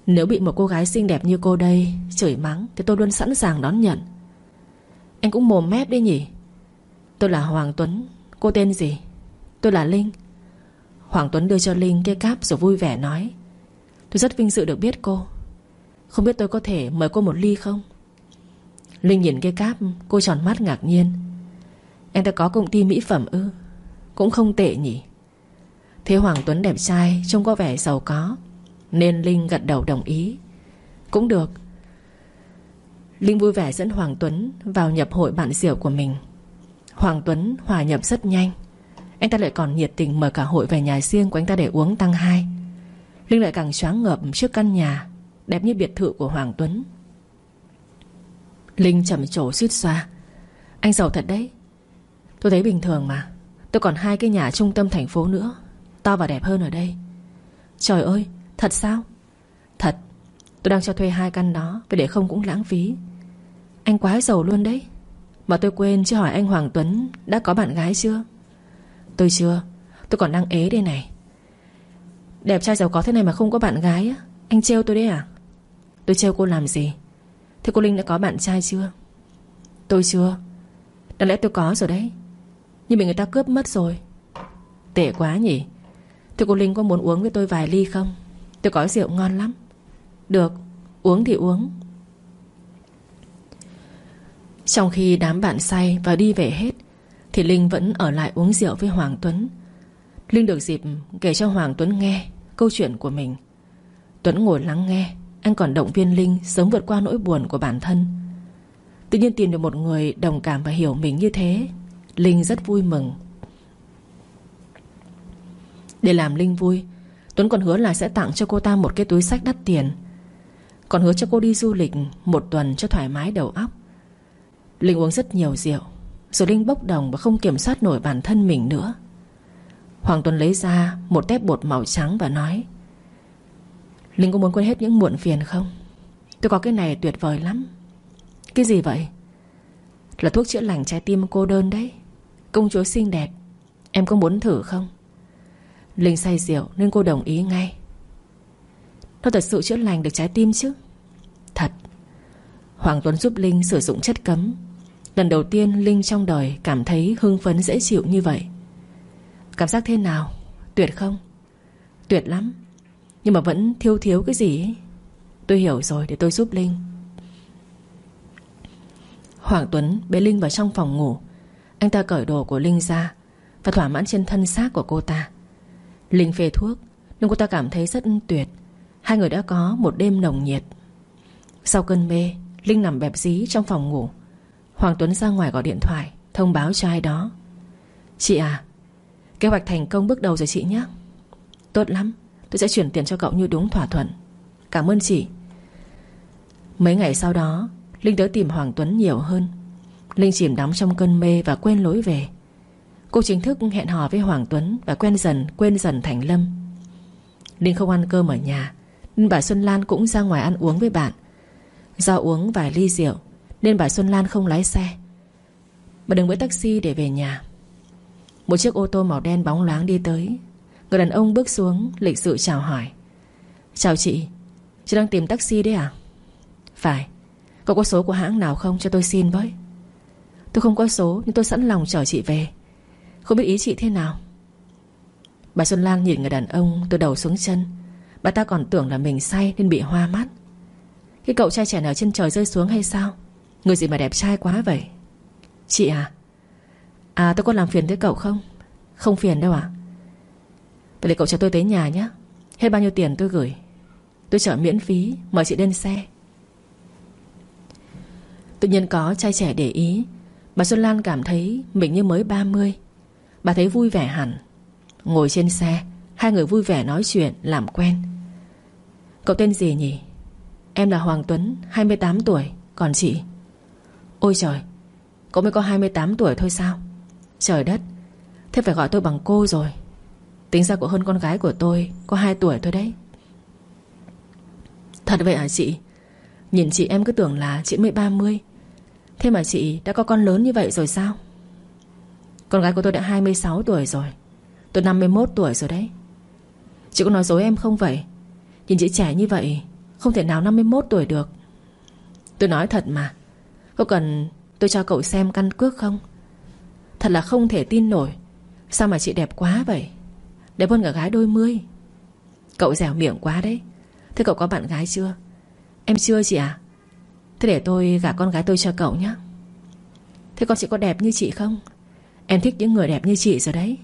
Nếu bị một cô gái xinh đẹp như cô đây Chửi mắng Thì tôi luôn sẵn sàng đón nhận. Anh cũng mồm mép đi nhỉ? Tôi là Hoàng Tuấn, Cô tên gì? Tôi là Linh. Hoàng Tuấn đưa cho Linh cái cáp rồi vui vẻ nói, Tôi rất vinh dự được biết cô. Không biết tôi có thể mời cô một ly không? Linh nhìn cái cáp, Cô tròn mắt ngạc nhiên. Em ta có công ty mỹ phẩm ư? Cũng không tệ nhỉ. Thế Hoàng Tuấn đẹp trai, Trông có vẻ giàu có. Nên Linh gật đầu đồng ý. Cũng được. Linh vui vẻ dẫn Hoàng Tuấn Vào nhập hội bạn rượu của mình. Hoàng Tuấn hòa nhập rất nhanh. Anh ta lại còn nhiệt tình mời cả hội về nhà riêng của anh ta để uống tăng hai. Linh lại càng choáng ngợp trước căn nhà, Đẹp như biệt thự của Hoàng Tuấn. Linh trầm trồ suýt xoa. Anh giàu thật đấy. Tôi thấy bình thường mà. Tôi còn hai cái nhà trung tâm thành phố nữa. To và đẹp hơn ở đây. Trời ơi thật sao? Thật. Tôi đang cho thuê hai căn đó Vì để không cũng lãng phí. Anh quá giàu luôn đấy. Mà tôi quên chưa hỏi anh Hoàng Tuấn Đã có bạn gái chưa? Tôi chưa. Tôi còn đang ế đây này. Đẹp trai giàu có thế này mà không có bạn gái á. Anh trêu tôi đấy à? Tôi trêu cô làm gì? Thế cô Linh đã có bạn trai chưa? Tôi chưa. Đáng lẽ tôi có rồi đấy. Nhưng bị người ta cướp mất rồi. Tệ quá nhỉ. Thế cô Linh có muốn uống với tôi vài ly không? Tôi có rượu ngon lắm. Được, uống thì uống. Trong khi đám bạn say và đi về hết, Thì Linh vẫn ở lại uống rượu với Hoàng Tuấn. Linh được dịp kể cho Hoàng Tuấn nghe Câu chuyện của mình. Tuấn ngồi lắng nghe, Anh còn động viên Linh sớm vượt qua nỗi buồn của bản thân. Tự nhiên tìm được một người đồng cảm và hiểu mình như thế, Linh rất vui mừng. Để làm Linh vui Tuấn còn hứa là sẽ tặng cho cô ta một cái túi sách đắt tiền. Còn hứa cho cô đi du lịch Một tuần cho thoải mái đầu óc. Linh uống rất nhiều rượu, Rồi Linh bốc đồng và không kiểm soát nổi bản thân mình nữa. Hoàng Tuấn lấy ra Một tép bột màu trắng và nói, Linh có muốn quên hết những muộn phiền không? Tôi có cái này tuyệt vời lắm. Cái gì vậy? Là thuốc chữa lành trái tim cô đơn đấy. Công chúa xinh đẹp, Em có muốn thử không? Linh say rượu nên cô đồng ý ngay. Nó thật sự chữa lành được trái tim chứ? Thật. Hoàng Tuấn giúp Linh sử dụng chất cấm. Lần đầu tiên Linh trong đời Cảm thấy hưng phấn dễ chịu như vậy. Cảm giác thế nào? Tuyệt không? Tuyệt lắm. Nhưng mà vẫn thiếu thiếu cái gì ấy? Tôi hiểu rồi, để tôi giúp Linh. Hoàng Tuấn bế Linh vào trong phòng ngủ. Anh ta cởi đồ của Linh ra Và thỏa mãn trên thân xác của cô ta. Linh phê thuốc, Nhưng cô ta cảm thấy rất tuyệt. Hai người đã có một đêm nồng nhiệt. Sau cơn mê, Linh nằm bẹp dí trong phòng ngủ. Hoàng Tuấn ra ngoài gọi điện thoại, Thông báo cho ai đó. Chị à Kế hoạch thành công bước đầu rồi chị nhé. Tốt lắm, Tôi sẽ chuyển tiền cho cậu như đúng thỏa thuận. Cảm ơn chị. Mấy ngày sau đó, Linh tới tìm Hoàng Tuấn nhiều hơn. Linh chìm đắm trong cơn mê và quên lối về. Cô chính thức hẹn hò với Hoàng Tuấn Và quen dần, quên dần Thành Lâm. Linh không ăn cơm ở nhà, Nên bà Xuân Lan cũng ra ngoài ăn uống với bạn. Do uống vài ly rượu, Nên bà Xuân Lan không lái xe. Bà đứng với taxi để về nhà. Một chiếc ô tô màu đen bóng loáng đi tới. Người đàn ông bước xuống, Lịch sự chào hỏi. Chào chị Chị đang tìm taxi đấy à? Phải, Cậu có số của hãng nào không cho tôi xin với? Tôi không có số, Nhưng tôi sẵn lòng chở chị về. Không biết ý chị thế nào. Bà Xuân Lan nhìn người đàn ông từ đầu xuống chân. Bà ta còn tưởng là mình say Nên bị hoa mắt. Cái cậu trai trẻ ở trên trời rơi xuống hay sao? Người gì mà đẹp trai quá vậy? Chị à? À tôi có làm phiền tới cậu không? Không phiền đâu ạ. Vậy thì cậu cho tôi tới nhà nhé. Hết bao nhiêu tiền tôi gửi. Tôi chở miễn phí, Mời chị lên xe. Tự nhiên có trai trẻ để ý. Bà Xuân Lan cảm thấy mình như mới 30 Bà thấy vui vẻ hẳn. Ngồi trên xe, Hai người vui vẻ nói chuyện, Làm quen. Cậu tên gì nhỉ? Em là Hoàng Tuấn 28 tuổi. Còn chị? Ôi trời, Cậu mới có 28 tuổi thôi sao? Trời đất, Thế phải gọi tôi bằng cô rồi. Tính ra cậu hơn con gái của tôi Có 2 tuổi thôi đấy. Thật vậy hả chị? Nhìn chị em cứ tưởng là chị mới 30 Thế mà chị đã có con lớn như vậy rồi sao? Con gái của tôi đã 26 tuổi rồi. Tôi 51 tuổi rồi đấy. Chị có nói dối em không vậy? Nhìn chị trẻ như vậy, Không thể nào 51 tuổi được. Tôi nói thật mà. Có cần tôi cho cậu xem căn cước không? Thật là không thể tin nổi. Sao mà chị đẹp quá vậy? Đẹp hơn cả gái đôi mươi. Cậu dẻo miệng quá đấy. Thế cậu có bạn gái chưa? Em chưa chị à Thế để tôi gả con gái tôi cho cậu nhé Thế con chị có đẹp như chị không? Em thích những người đẹp như chị rồi đấy.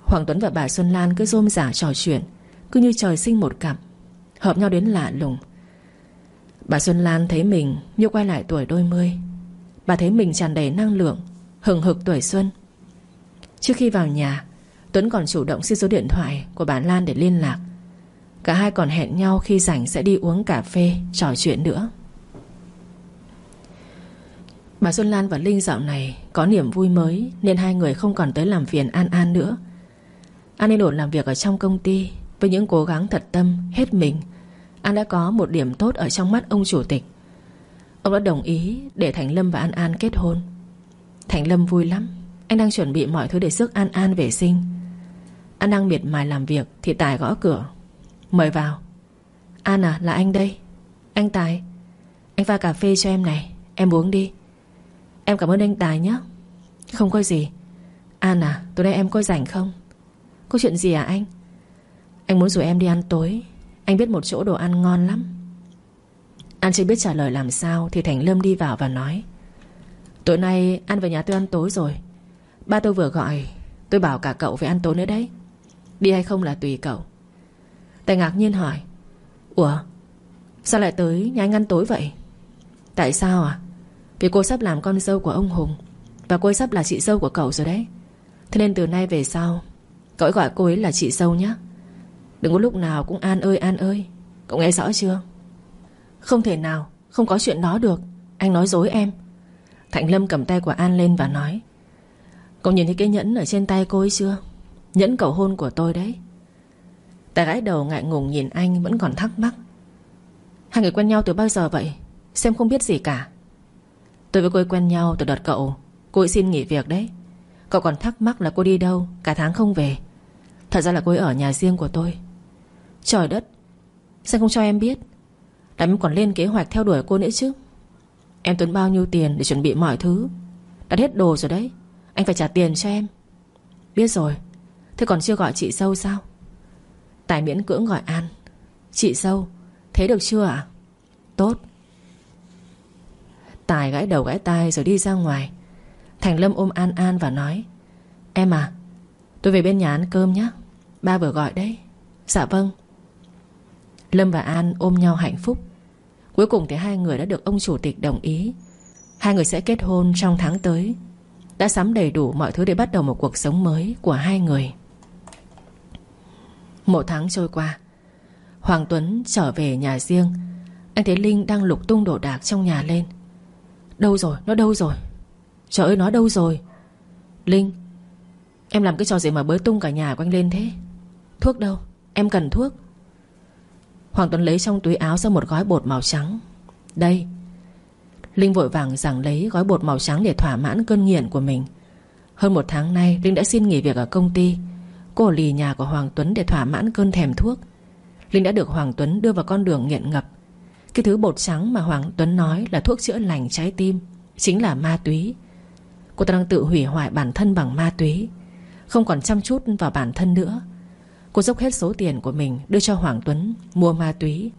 Hoàng Tuấn và bà Xuân Lan cứ rôm rả trò chuyện, Cứ như trời sinh một cặp, Hợp nhau đến lạ lùng. Bà Xuân Lan thấy mình như quay lại tuổi đôi mươi. Bà thấy mình tràn đầy năng lượng, Hừng hực tuổi xuân. Trước khi vào nhà, Tuấn còn chủ động xin số điện thoại của bà Lan để liên lạc. Cả hai còn hẹn nhau khi rảnh sẽ đi uống cà phê, Trò chuyện nữa. Bà Xuân Lan và Linh dạo này Có niềm vui mới Nên hai người không còn tới làm phiền An An nữa. An yên ổn làm việc ở trong công ty Với những cố gắng thật tâm, Hết mình. An đã có một điểm tốt ở trong mắt ông chủ tịch. Ông đã đồng ý để Thành Lâm và An An kết hôn. Thành Lâm vui lắm. Anh đang chuẩn bị mọi thứ để sức An An về sinh. An đang miệt mài làm việc Thì Tài gõ cửa. Mời vào. An à là anh đây. Anh Tài. Anh pha cà phê cho em này. Em uống đi. Em cảm ơn anh Tài nhé. Không có gì. An à tối nay em có rảnh không? Có chuyện gì à anh? Anh muốn rủ em đi ăn tối. Anh biết một chỗ đồ ăn ngon lắm. An chưa biết trả lời làm sao Thì Thành Lâm đi vào và nói, Tối nay An về nhà tôi ăn tối rồi. Ba tôi vừa gọi, Tôi bảo cả cậu phải ăn tối nữa đấy. Đi hay không là tùy cậu. Tài ngạc nhiên hỏi, Ủa, Sao lại tới nhà anh ăn tối vậy? Tại sao à? Vì cô sắp làm con dâu của ông Hùng. Và cô ấy sắp là chị dâu của cậu rồi đấy. Thế nên từ nay về sau, Cậu ấy gọi cô ấy là chị dâu nhé Đừng có lúc nào cũng An ơi An ơi. Cậu nghe rõ chưa? Không thể nào, Không có chuyện đó được. Anh nói dối em. Thạnh Lâm cầm tay của An lên và nói, Cậu nhìn thấy cái nhẫn ở trên tay cô ấy chưa? Nhẫn cầu hôn của tôi đấy. Tài gái đầu ngại ngùng nhìn anh Vẫn còn thắc mắc. Hai người quen nhau từ bao giờ vậy? Xem không biết gì cả. Tôi với cô ấy quen nhau từ đợt cậu. Cô ấy xin nghỉ việc đấy. Cậu còn thắc mắc là cô đi đâu, Cả tháng không về. Thật ra là cô ấy ở nhà riêng của tôi. Trời đất, Sao không cho em biết? Là em còn lên kế hoạch theo đuổi cô nữa chứ. Em tốn bao nhiêu tiền để chuẩn bị mọi thứ? Đặt hết đồ rồi đấy. Anh phải trả tiền cho em. Biết rồi. Thế còn chưa gọi chị sâu sao? Tài miễn cưỡng gọi An. Chị sâu, Thế được chưa ạ? Tốt. Tài gãi đầu gãi tai rồi đi ra ngoài. Thành Lâm ôm An An và nói, Em à Tôi về bên nhà ăn cơm nhé Ba vừa gọi đấy. Dạ vâng. Lâm và An ôm nhau hạnh phúc. Cuối cùng thì hai người đã được ông chủ tịch đồng ý. Hai người sẽ kết hôn trong tháng tới. Đã sắm đầy đủ mọi thứ để bắt đầu một cuộc sống mới của hai người. Một tháng trôi qua, Hoàng Tuấn trở về nhà riêng. Anh thấy Linh đang lục tung đồ đạc trong nhà lên. Đâu rồi, nó đâu rồi? Trời ơi, nó đâu rồi? Linh Em làm cái trò gì mà bới tung cả nhà của anh lên thế? Thuốc đâu, em cần thuốc. Hoàng Tuấn lấy trong túi áo ra một gói bột màu trắng. Đây. Linh vội vàng giảng lấy gói bột màu trắng Để thỏa mãn cơn nghiện của mình. Hơn một tháng nay Linh đã xin nghỉ việc ở công ty. Cô ở lì nhà của Hoàng Tuấn để thỏa mãn cơn thèm thuốc. Linh đã được Hoàng Tuấn đưa vào con đường nghiện ngập. Cái thứ bột trắng mà Hoàng Tuấn nói Là thuốc chữa lành trái tim, Chính là ma túy. Cô ta đang tự hủy hoại bản thân bằng ma túy, Không còn chăm chút vào bản thân nữa. Cô dốc hết số tiền của mình Đưa cho Hoàng Tuấn mua ma túy.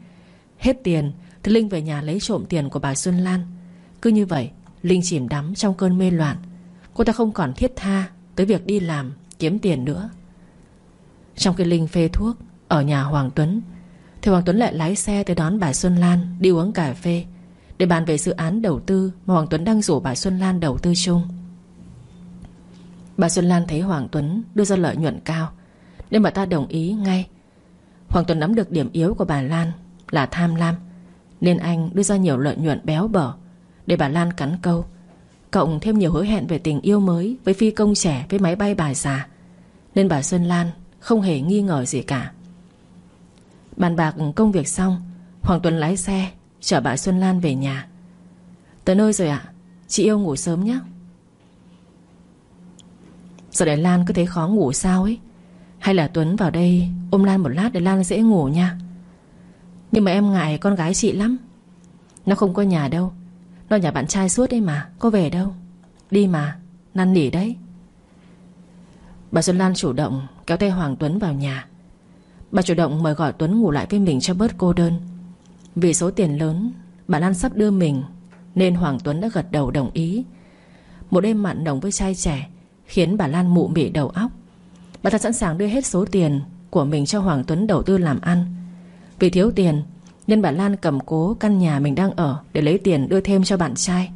Hết tiền, thì Linh về nhà lấy trộm tiền của bà Xuân Lan. Cứ như vậy, Linh chìm đắm trong cơn mê loạn. Cô ta không còn thiết tha Tới việc đi làm, kiếm tiền nữa. Trong khi Linh phê thuốc Ở nhà Hoàng Tuấn thì Hoàng Tuấn lại lái xe tới đón bà Xuân Lan, Đi uống cà phê. Để bàn về dự án đầu tư Mà Hoàng Tuấn đang rủ bà Xuân Lan đầu tư chung. Bà Xuân Lan thấy Hoàng Tuấn đưa ra lợi nhuận cao, Nên bà ta đồng ý ngay. Hoàng Tuấn nắm được điểm yếu của bà Lan Là tham lam, Nên anh đưa ra nhiều lợi nhuận béo bở Để bà Lan cắn câu. Cộng thêm nhiều hứa hẹn về tình yêu mới Với phi công trẻ với máy bay bài già, Nên bà Xuân Lan không hề nghi ngờ gì cả. Bàn bạc công việc xong, Hoàng Tuấn lái xe Chở bà Xuân Lan về nhà. Tới nơi rồi ạ, Chị yêu ngủ sớm nhé. Giờ để Lan cứ thấy khó ngủ sao ấy. Hay là Tuấn vào đây Ôm Lan một lát để Lan dễ ngủ nha. Nhưng mà em ngại con gái chị lắm. Nó không có nhà đâu. Nó nhà bạn trai suốt đấy mà, Có về đâu. Đi mà, Năn nỉ đấy. Bà Xuân Lan chủ động kéo tay Hoàng Tuấn vào nhà. Bà chủ động mời gọi Tuấn ngủ lại với mình cho bớt cô đơn. Vì số tiền lớn Bà Lan sắp đưa mình, Nên Hoàng Tuấn đã gật đầu đồng ý. Một đêm mặn nồng với trai trẻ Khiến bà Lan mụ mị đầu óc. Bà ta sẵn sàng đưa hết số tiền Của mình cho Hoàng Tuấn đầu tư làm ăn. Vì thiếu tiền, Nên bà Lan cầm cố căn nhà mình đang ở Để lấy tiền đưa thêm cho bạn trai.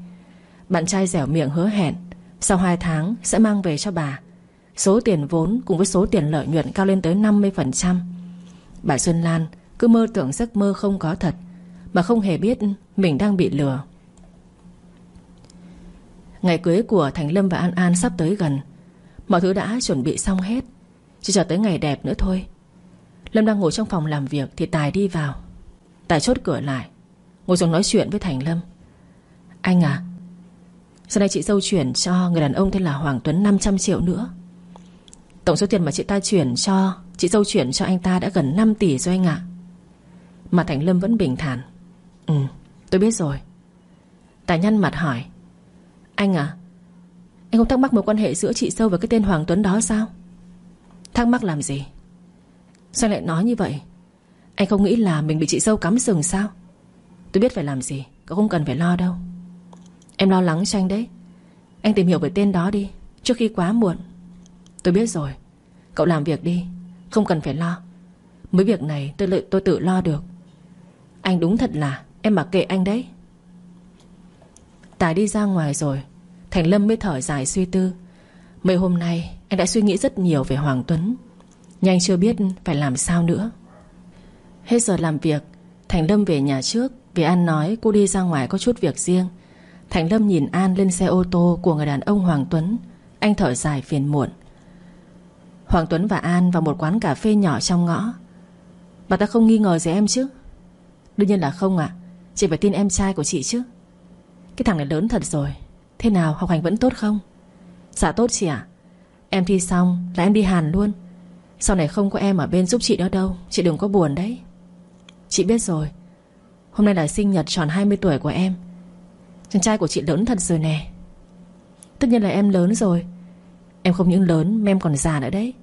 Bạn trai dẻo miệng hứa hẹn, Sau 2 tháng sẽ mang về cho bà. Số tiền vốn cùng với số tiền lợi nhuận cao lên tới 50% Bà Xuân Lan cứ mơ tưởng giấc mơ không có thật, Mà không hề biết mình đang bị lừa. Ngày cưới của Thành Lâm và An An sắp tới gần. Mọi thứ đã chuẩn bị xong hết, Chỉ chờ tới ngày đẹp nữa thôi. Lâm đang ngồi trong phòng làm việc Thì Tài đi vào. Tài chốt cửa lại, Ngồi xuống nói chuyện với Thành Lâm. Anh à Sau này chị dâu chuyển cho người đàn ông tên là Hoàng Tuấn 500 triệu nữa. Tổng số tiền mà chị ta chuyển cho Chị dâu chuyển cho anh ta đã gần 5 tỷ rồi anh ạ. Mà Thành Lâm vẫn bình thản. Ừ tôi biết rồi. Tài nhăn mặt hỏi, Anh à Anh không thắc mắc mối quan hệ giữa chị dâu và cái tên Hoàng Tuấn đó sao? Thắc mắc làm gì? Sao lại nói như vậy? Anh không nghĩ là mình bị chị dâu cắm sừng sao? Tôi biết phải làm gì, Cậu không cần phải lo đâu. Em lo lắng cho anh đấy. Anh tìm hiểu về tên đó đi, Trước khi quá muộn. Tôi biết rồi. Cậu làm việc đi không cần phải lo. Mấy việc này tôi lợi tôi tự lo được. Anh đúng thật là Em mặc kệ anh đấy. Tài đi ra ngoài rồi, Thành Lâm mới thở dài suy tư. Mấy hôm nay anh đã suy nghĩ rất nhiều về Hoàng Tuấn. Nhưng anh chưa biết phải làm sao nữa. Hết giờ làm việc, Thành Lâm về nhà trước. Vì An nói cô đi ra ngoài có chút việc riêng. Thành Lâm nhìn An lên xe ô tô Của người đàn ông Hoàng Tuấn. Anh thở dài phiền muộn. Hoàng Tuấn và An vào một quán cà phê nhỏ trong ngõ. Bà ta không nghi ngờ gì em chứ? Đương nhiên là không ạ. Chị phải tin em trai của chị chứ. Cái thằng này lớn thật rồi. Thế nào, học hành vẫn tốt không? Dạ tốt chị ạ. Em thi xong là em đi Hàn luôn. Sau này không có em ở bên giúp chị đó đâu. Chị đừng có buồn đấy. Chị biết rồi. Hôm nay là sinh nhật tròn 20 tuổi của em. Chàng trai của chị lớn thật rồi nè. Tất nhiên là em lớn rồi. Em không những lớn, mà em còn già nữa đấy.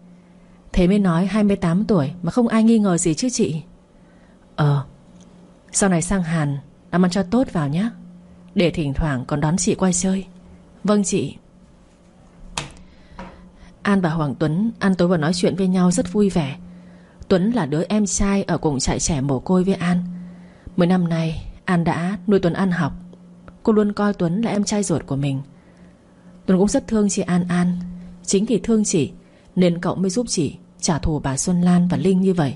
Thế mới nói 28 tuổi, Mà không ai nghi ngờ gì chứ chị. Ờ Sau này sang Hàn, Làm ăn cho tốt vào nhé Để thỉnh thoảng còn đón chị quay chơi. Vâng chị. An và Hoàng Tuấn Ăn tối và nói chuyện với nhau rất vui vẻ. Tuấn là đứa em trai Ở cùng trại trẻ mồ côi với An. Mười năm nay, An đã nuôi Tuấn ăn học. Cô luôn coi Tuấn là em trai ruột của mình. Tuấn cũng rất thương chị An An. Chính vì thương chị, Nên cậu mới giúp chị trả thù bà Xuân Lan và Linh như vậy.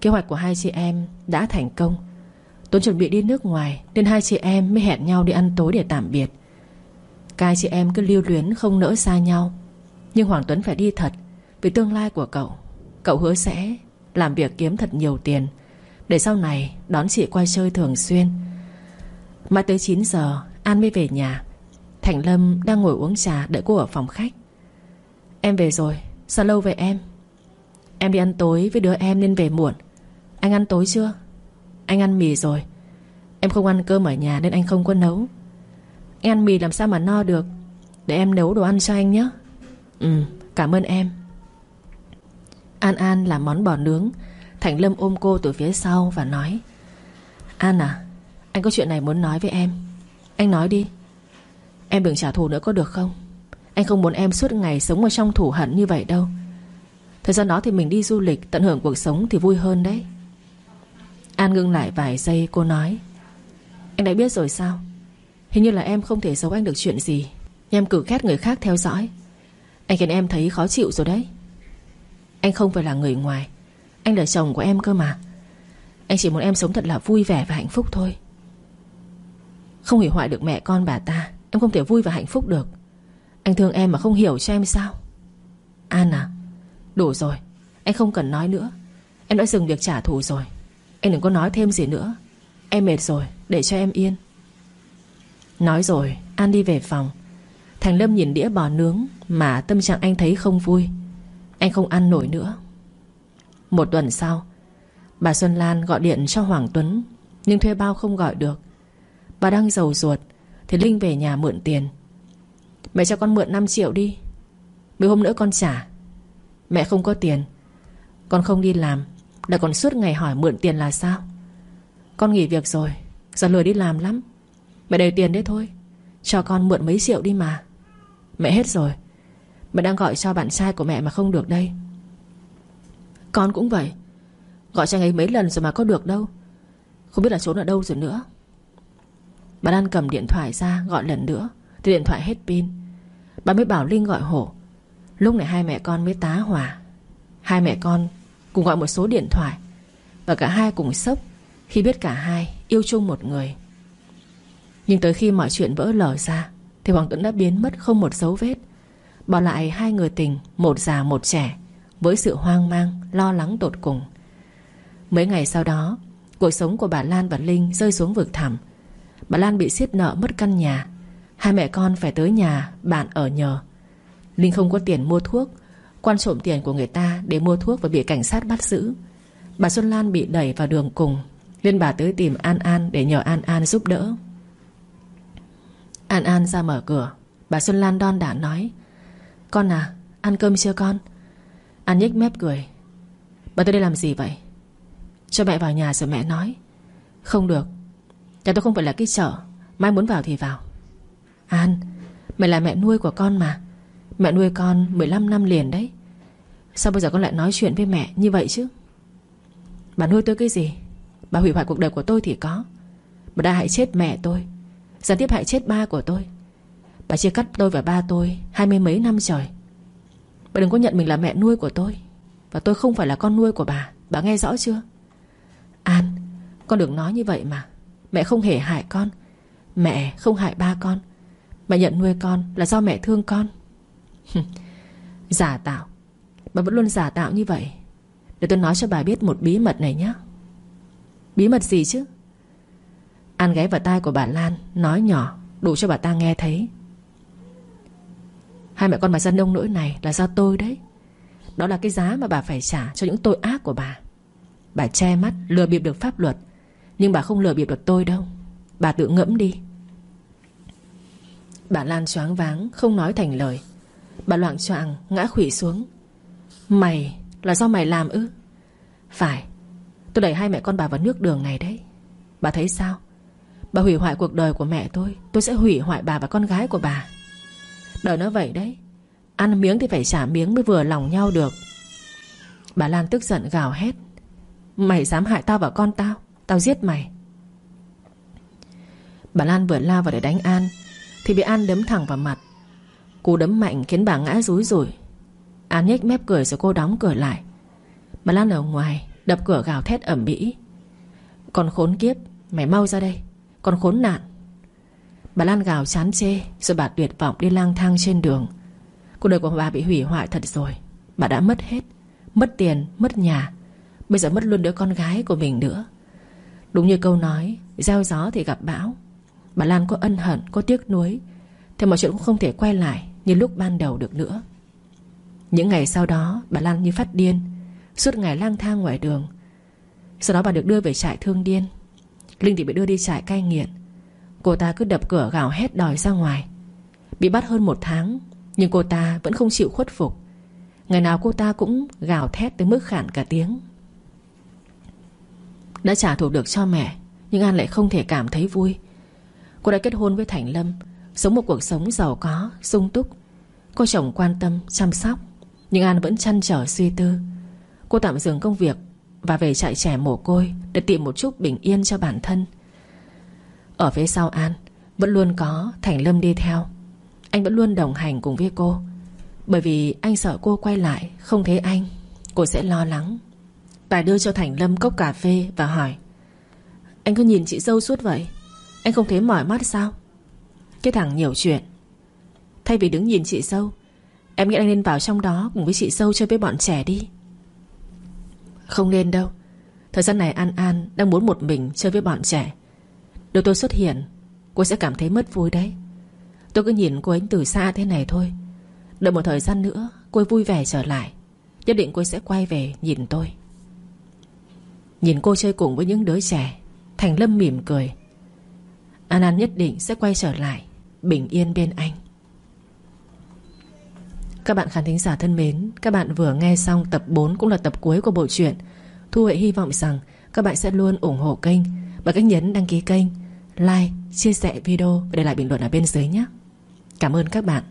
Kế hoạch của hai chị em đã thành công. Tuấn chuẩn bị đi nước ngoài Nên hai chị em mới hẹn nhau đi ăn tối để tạm biệt. Các chị em cứ lưu luyến không nỡ xa nhau. Nhưng Hoàng Tuấn phải đi thật, Vì tương lai của cậu Cậu hứa sẽ làm việc kiếm thật nhiều tiền Để sau này đón chị quay chơi thường xuyên. Mãi tới 9 giờ, An mới về nhà. Thành Lâm đang ngồi uống trà đợi cô ở phòng khách. Em về rồi Sao lâu vậy em? Em đi ăn tối với đứa em nên về muộn. Anh ăn tối chưa? Anh ăn mì rồi. Em không ăn cơm ở nhà nên anh không có nấu. Anh ăn mì làm sao mà no được? Để em nấu đồ ăn cho anh nhé. Ừ cảm ơn em. An An làm món bò nướng. Thành Lâm ôm cô từ phía sau và nói, An à Anh có chuyện này muốn nói với em. Anh nói đi. Em đừng trả thù nữa có được không? Anh không muốn em suốt ngày sống ở trong thủ hận như vậy đâu. Thời gian đó thì mình đi du lịch, Tận hưởng cuộc sống thì vui hơn đấy. An ngưng lại vài giây, cô nói, Anh đã biết rồi sao? Hình như là em không thể giấu anh được chuyện gì. Em cử ghét người khác theo dõi. Anh khiến em thấy khó chịu rồi đấy. Anh không phải là người ngoài. Anh là chồng của em cơ mà. Anh chỉ muốn em sống thật là vui vẻ và hạnh phúc thôi. Không hủy hoại được mẹ con bà ta, Em không thể vui và hạnh phúc được. Anh thương em mà không hiểu cho em sao? An à Đủ rồi. Anh không cần nói nữa. Em đã dừng việc trả thù rồi. Anh đừng có nói thêm gì nữa. Em mệt rồi, Để cho em yên. Nói rồi, An đi về phòng. Thành Lâm nhìn đĩa bò nướng Mà tâm trạng anh thấy không vui. Anh không ăn nổi nữa. Một tuần sau, Bà Xuân Lan gọi điện cho Hoàng Tuấn, Nhưng thuê bao không gọi được. Bà đang giàu ruột, Thì Linh về nhà mượn tiền. Mẹ cho con mượn 5 triệu đi. Mấy hôm nữa con trả. Mẹ không có tiền. Con không đi làm. Đã còn suốt ngày hỏi mượn tiền là sao? Con nghỉ việc rồi. Giờ lười đi làm lắm. Mẹ đầy tiền đấy thôi. Cho con mượn mấy triệu đi mà. Mẹ hết rồi. Mẹ đang gọi cho bạn trai của mẹ mà không được đây. Con cũng vậy. Gọi cho anh ấy mấy lần rồi mà có được đâu. Không biết là trốn ở đâu rồi nữa. Bà Lan cầm điện thoại ra gọi lần nữa. Thì điện thoại hết pin. Bà mới bảo Linh gọi hổ Lúc này hai mẹ con mới tá hỏa. Hai mẹ con cùng gọi một số điện thoại. Và cả hai cùng sốc Khi biết cả hai yêu chung một người. Nhưng tới khi mọi chuyện vỡ lở ra Thì Hoàng Tuấn đã biến mất không một dấu vết. Bỏ lại hai người tình Một già một trẻ Với sự hoang mang, lo lắng tột cùng. Mấy ngày sau đó Cuộc sống của bà Lan và Linh rơi xuống vực thẳm. Bà Lan bị siết nợ mất căn nhà. Hai mẹ con phải tới nhà, bạn ở nhờ. Linh không có tiền mua thuốc. Quan trộm tiền của người ta để mua thuốc Và bị cảnh sát bắt giữ. Bà Xuân Lan bị đẩy vào đường cùng. Nên bà tới tìm An An để nhờ An An giúp đỡ. An An ra mở cửa. Bà Xuân Lan đon đả nói, Con à ăn cơm chưa con? An nhếch mép cười, Bà tới đây làm gì vậy? Cho mẹ vào nhà rồi mẹ nói, Không được. Nhà tôi không phải là cái chợ. Mai muốn vào thì vào. An, Mày là mẹ nuôi của con mà. Mẹ nuôi con 15 năm liền đấy. Sao bây giờ con lại nói chuyện với mẹ như vậy chứ? Bà nuôi tôi cái gì? Bà hủy hoại cuộc đời của tôi thì có. Bà đã hại chết mẹ tôi. Gián tiếp hại chết ba của tôi. Bà chia cắt tôi và ba tôi Hai mươi mấy năm trời. Bà đừng có nhận mình là mẹ nuôi của tôi. Và tôi không phải là con nuôi của bà. Bà nghe rõ chưa? An, Con đừng nói như vậy mà. Mẹ không hề hại con. Mẹ không hại ba con. Mẹ nhận nuôi con là do mẹ thương con. Giả tạo. Bà vẫn luôn giả tạo như vậy. Để tôi nói cho bà biết một bí mật này nhé Bí mật gì chứ? An ghé vào tai của bà Lan, Nói nhỏ, đủ cho bà ta nghe thấy. Hai mẹ con bà dân đông nỗi này là do tôi đấy. Đó là cái giá mà bà phải trả Cho những tội ác của bà. Bà che mắt, lừa bịp được pháp luật. Nhưng bà không lừa bịp được tôi đâu. Bà tự ngẫm đi. Bà Lan choáng váng, Không nói thành lời. Bà loạn choạng, ngã khủy xuống. Mày là do mày làm ư? Phải, Tôi đẩy hai mẹ con bà vào nước đường này đấy. Bà thấy sao? Bà hủy hoại cuộc đời của mẹ tôi Tôi sẽ hủy hoại bà và con gái của bà. Đời nó vậy đấy. Ăn miếng thì phải trả miếng mới vừa lòng nhau được. Bà Lan tức giận gào hét. Mày dám hại tao và con tao Tao giết mày. Bà Lan vừa lao vào để đánh An thì bị An đấm thẳng vào mặt. Cú đấm mạnh khiến bà ngã rúi rủi. An nhếch mép cười rồi cô đóng cửa lại. Bà Lan ở ngoài Đập cửa gào thét ẩm bĩ. Còn khốn kiếp Mày mau ra đây Còn khốn nạn. Bà Lan gào chán chê Rồi bà tuyệt vọng đi lang thang trên đường. Cuộc đời của bà bị hủy hoại thật rồi. Bà đã mất hết Mất tiền, mất nhà. Bây giờ mất luôn đứa con gái của mình nữa. Đúng như câu nói Gieo gió thì gặp bão. Bà Lan có ân hận, có tiếc nuối Thì mọi chuyện cũng không thể quay lại Như lúc ban đầu được nữa. Những ngày sau đó bà Lan như phát điên Suốt ngày lang thang ngoài đường. Sau đó bà được đưa về trại thương điên. Linh thì bị đưa đi trại cai nghiện. Cô ta cứ đập cửa gào hét đòi ra ngoài. Bị bắt hơn một tháng Nhưng cô ta vẫn không chịu khuất phục. Ngày nào cô ta cũng gào thét tới mức khản cả tiếng. Đã trả thù được cho mẹ Nhưng An lại không thể cảm thấy vui. Cô đã kết hôn với Thành Lâm Sống một cuộc sống giàu có, sung túc. Cô chồng quan tâm, chăm sóc Nhưng An vẫn chăn trở suy tư. Cô tạm dừng công việc Và về trại trẻ mồ côi Để tìm một chút bình yên cho bản thân. Ở phía sau An Vẫn luôn có Thành Lâm đi theo. Anh vẫn luôn đồng hành cùng với cô. Bởi vì anh sợ cô quay lại Không thấy anh Cô sẽ lo lắng. Tài đưa cho Thành Lâm cốc cà phê và hỏi Anh cứ nhìn chị dâu suốt vậy anh không thấy mỏi mắt sao? Cái thằng nhiều chuyện. Thay vì đứng nhìn chị sâu, Em nghĩ anh nên vào trong đó cùng với chị sâu chơi với bọn trẻ đi. Không nên đâu. Thời gian này An An đang muốn một mình chơi với bọn trẻ. Nếu tôi xuất hiện Cô sẽ cảm thấy mất vui đấy. Tôi cứ nhìn cô ấy từ xa thế này thôi. Đợi một thời gian nữa Cô ấy vui vẻ trở lại. Nhất định cô ấy sẽ quay về nhìn tôi. Nhìn cô chơi cùng với những đứa trẻ Thành Lâm mỉm cười. An An nhất định sẽ quay trở lại Bình yên bên anh. Các bạn khán thính giả thân mến Các bạn vừa nghe xong tập 4 Cũng là tập cuối của bộ truyện. Thu Huệ hy vọng rằng các bạn sẽ luôn ủng hộ kênh. Bằng cách nhấn đăng ký kênh Like, chia sẻ video Và để lại bình luận ở bên dưới nhé. Cảm ơn các bạn.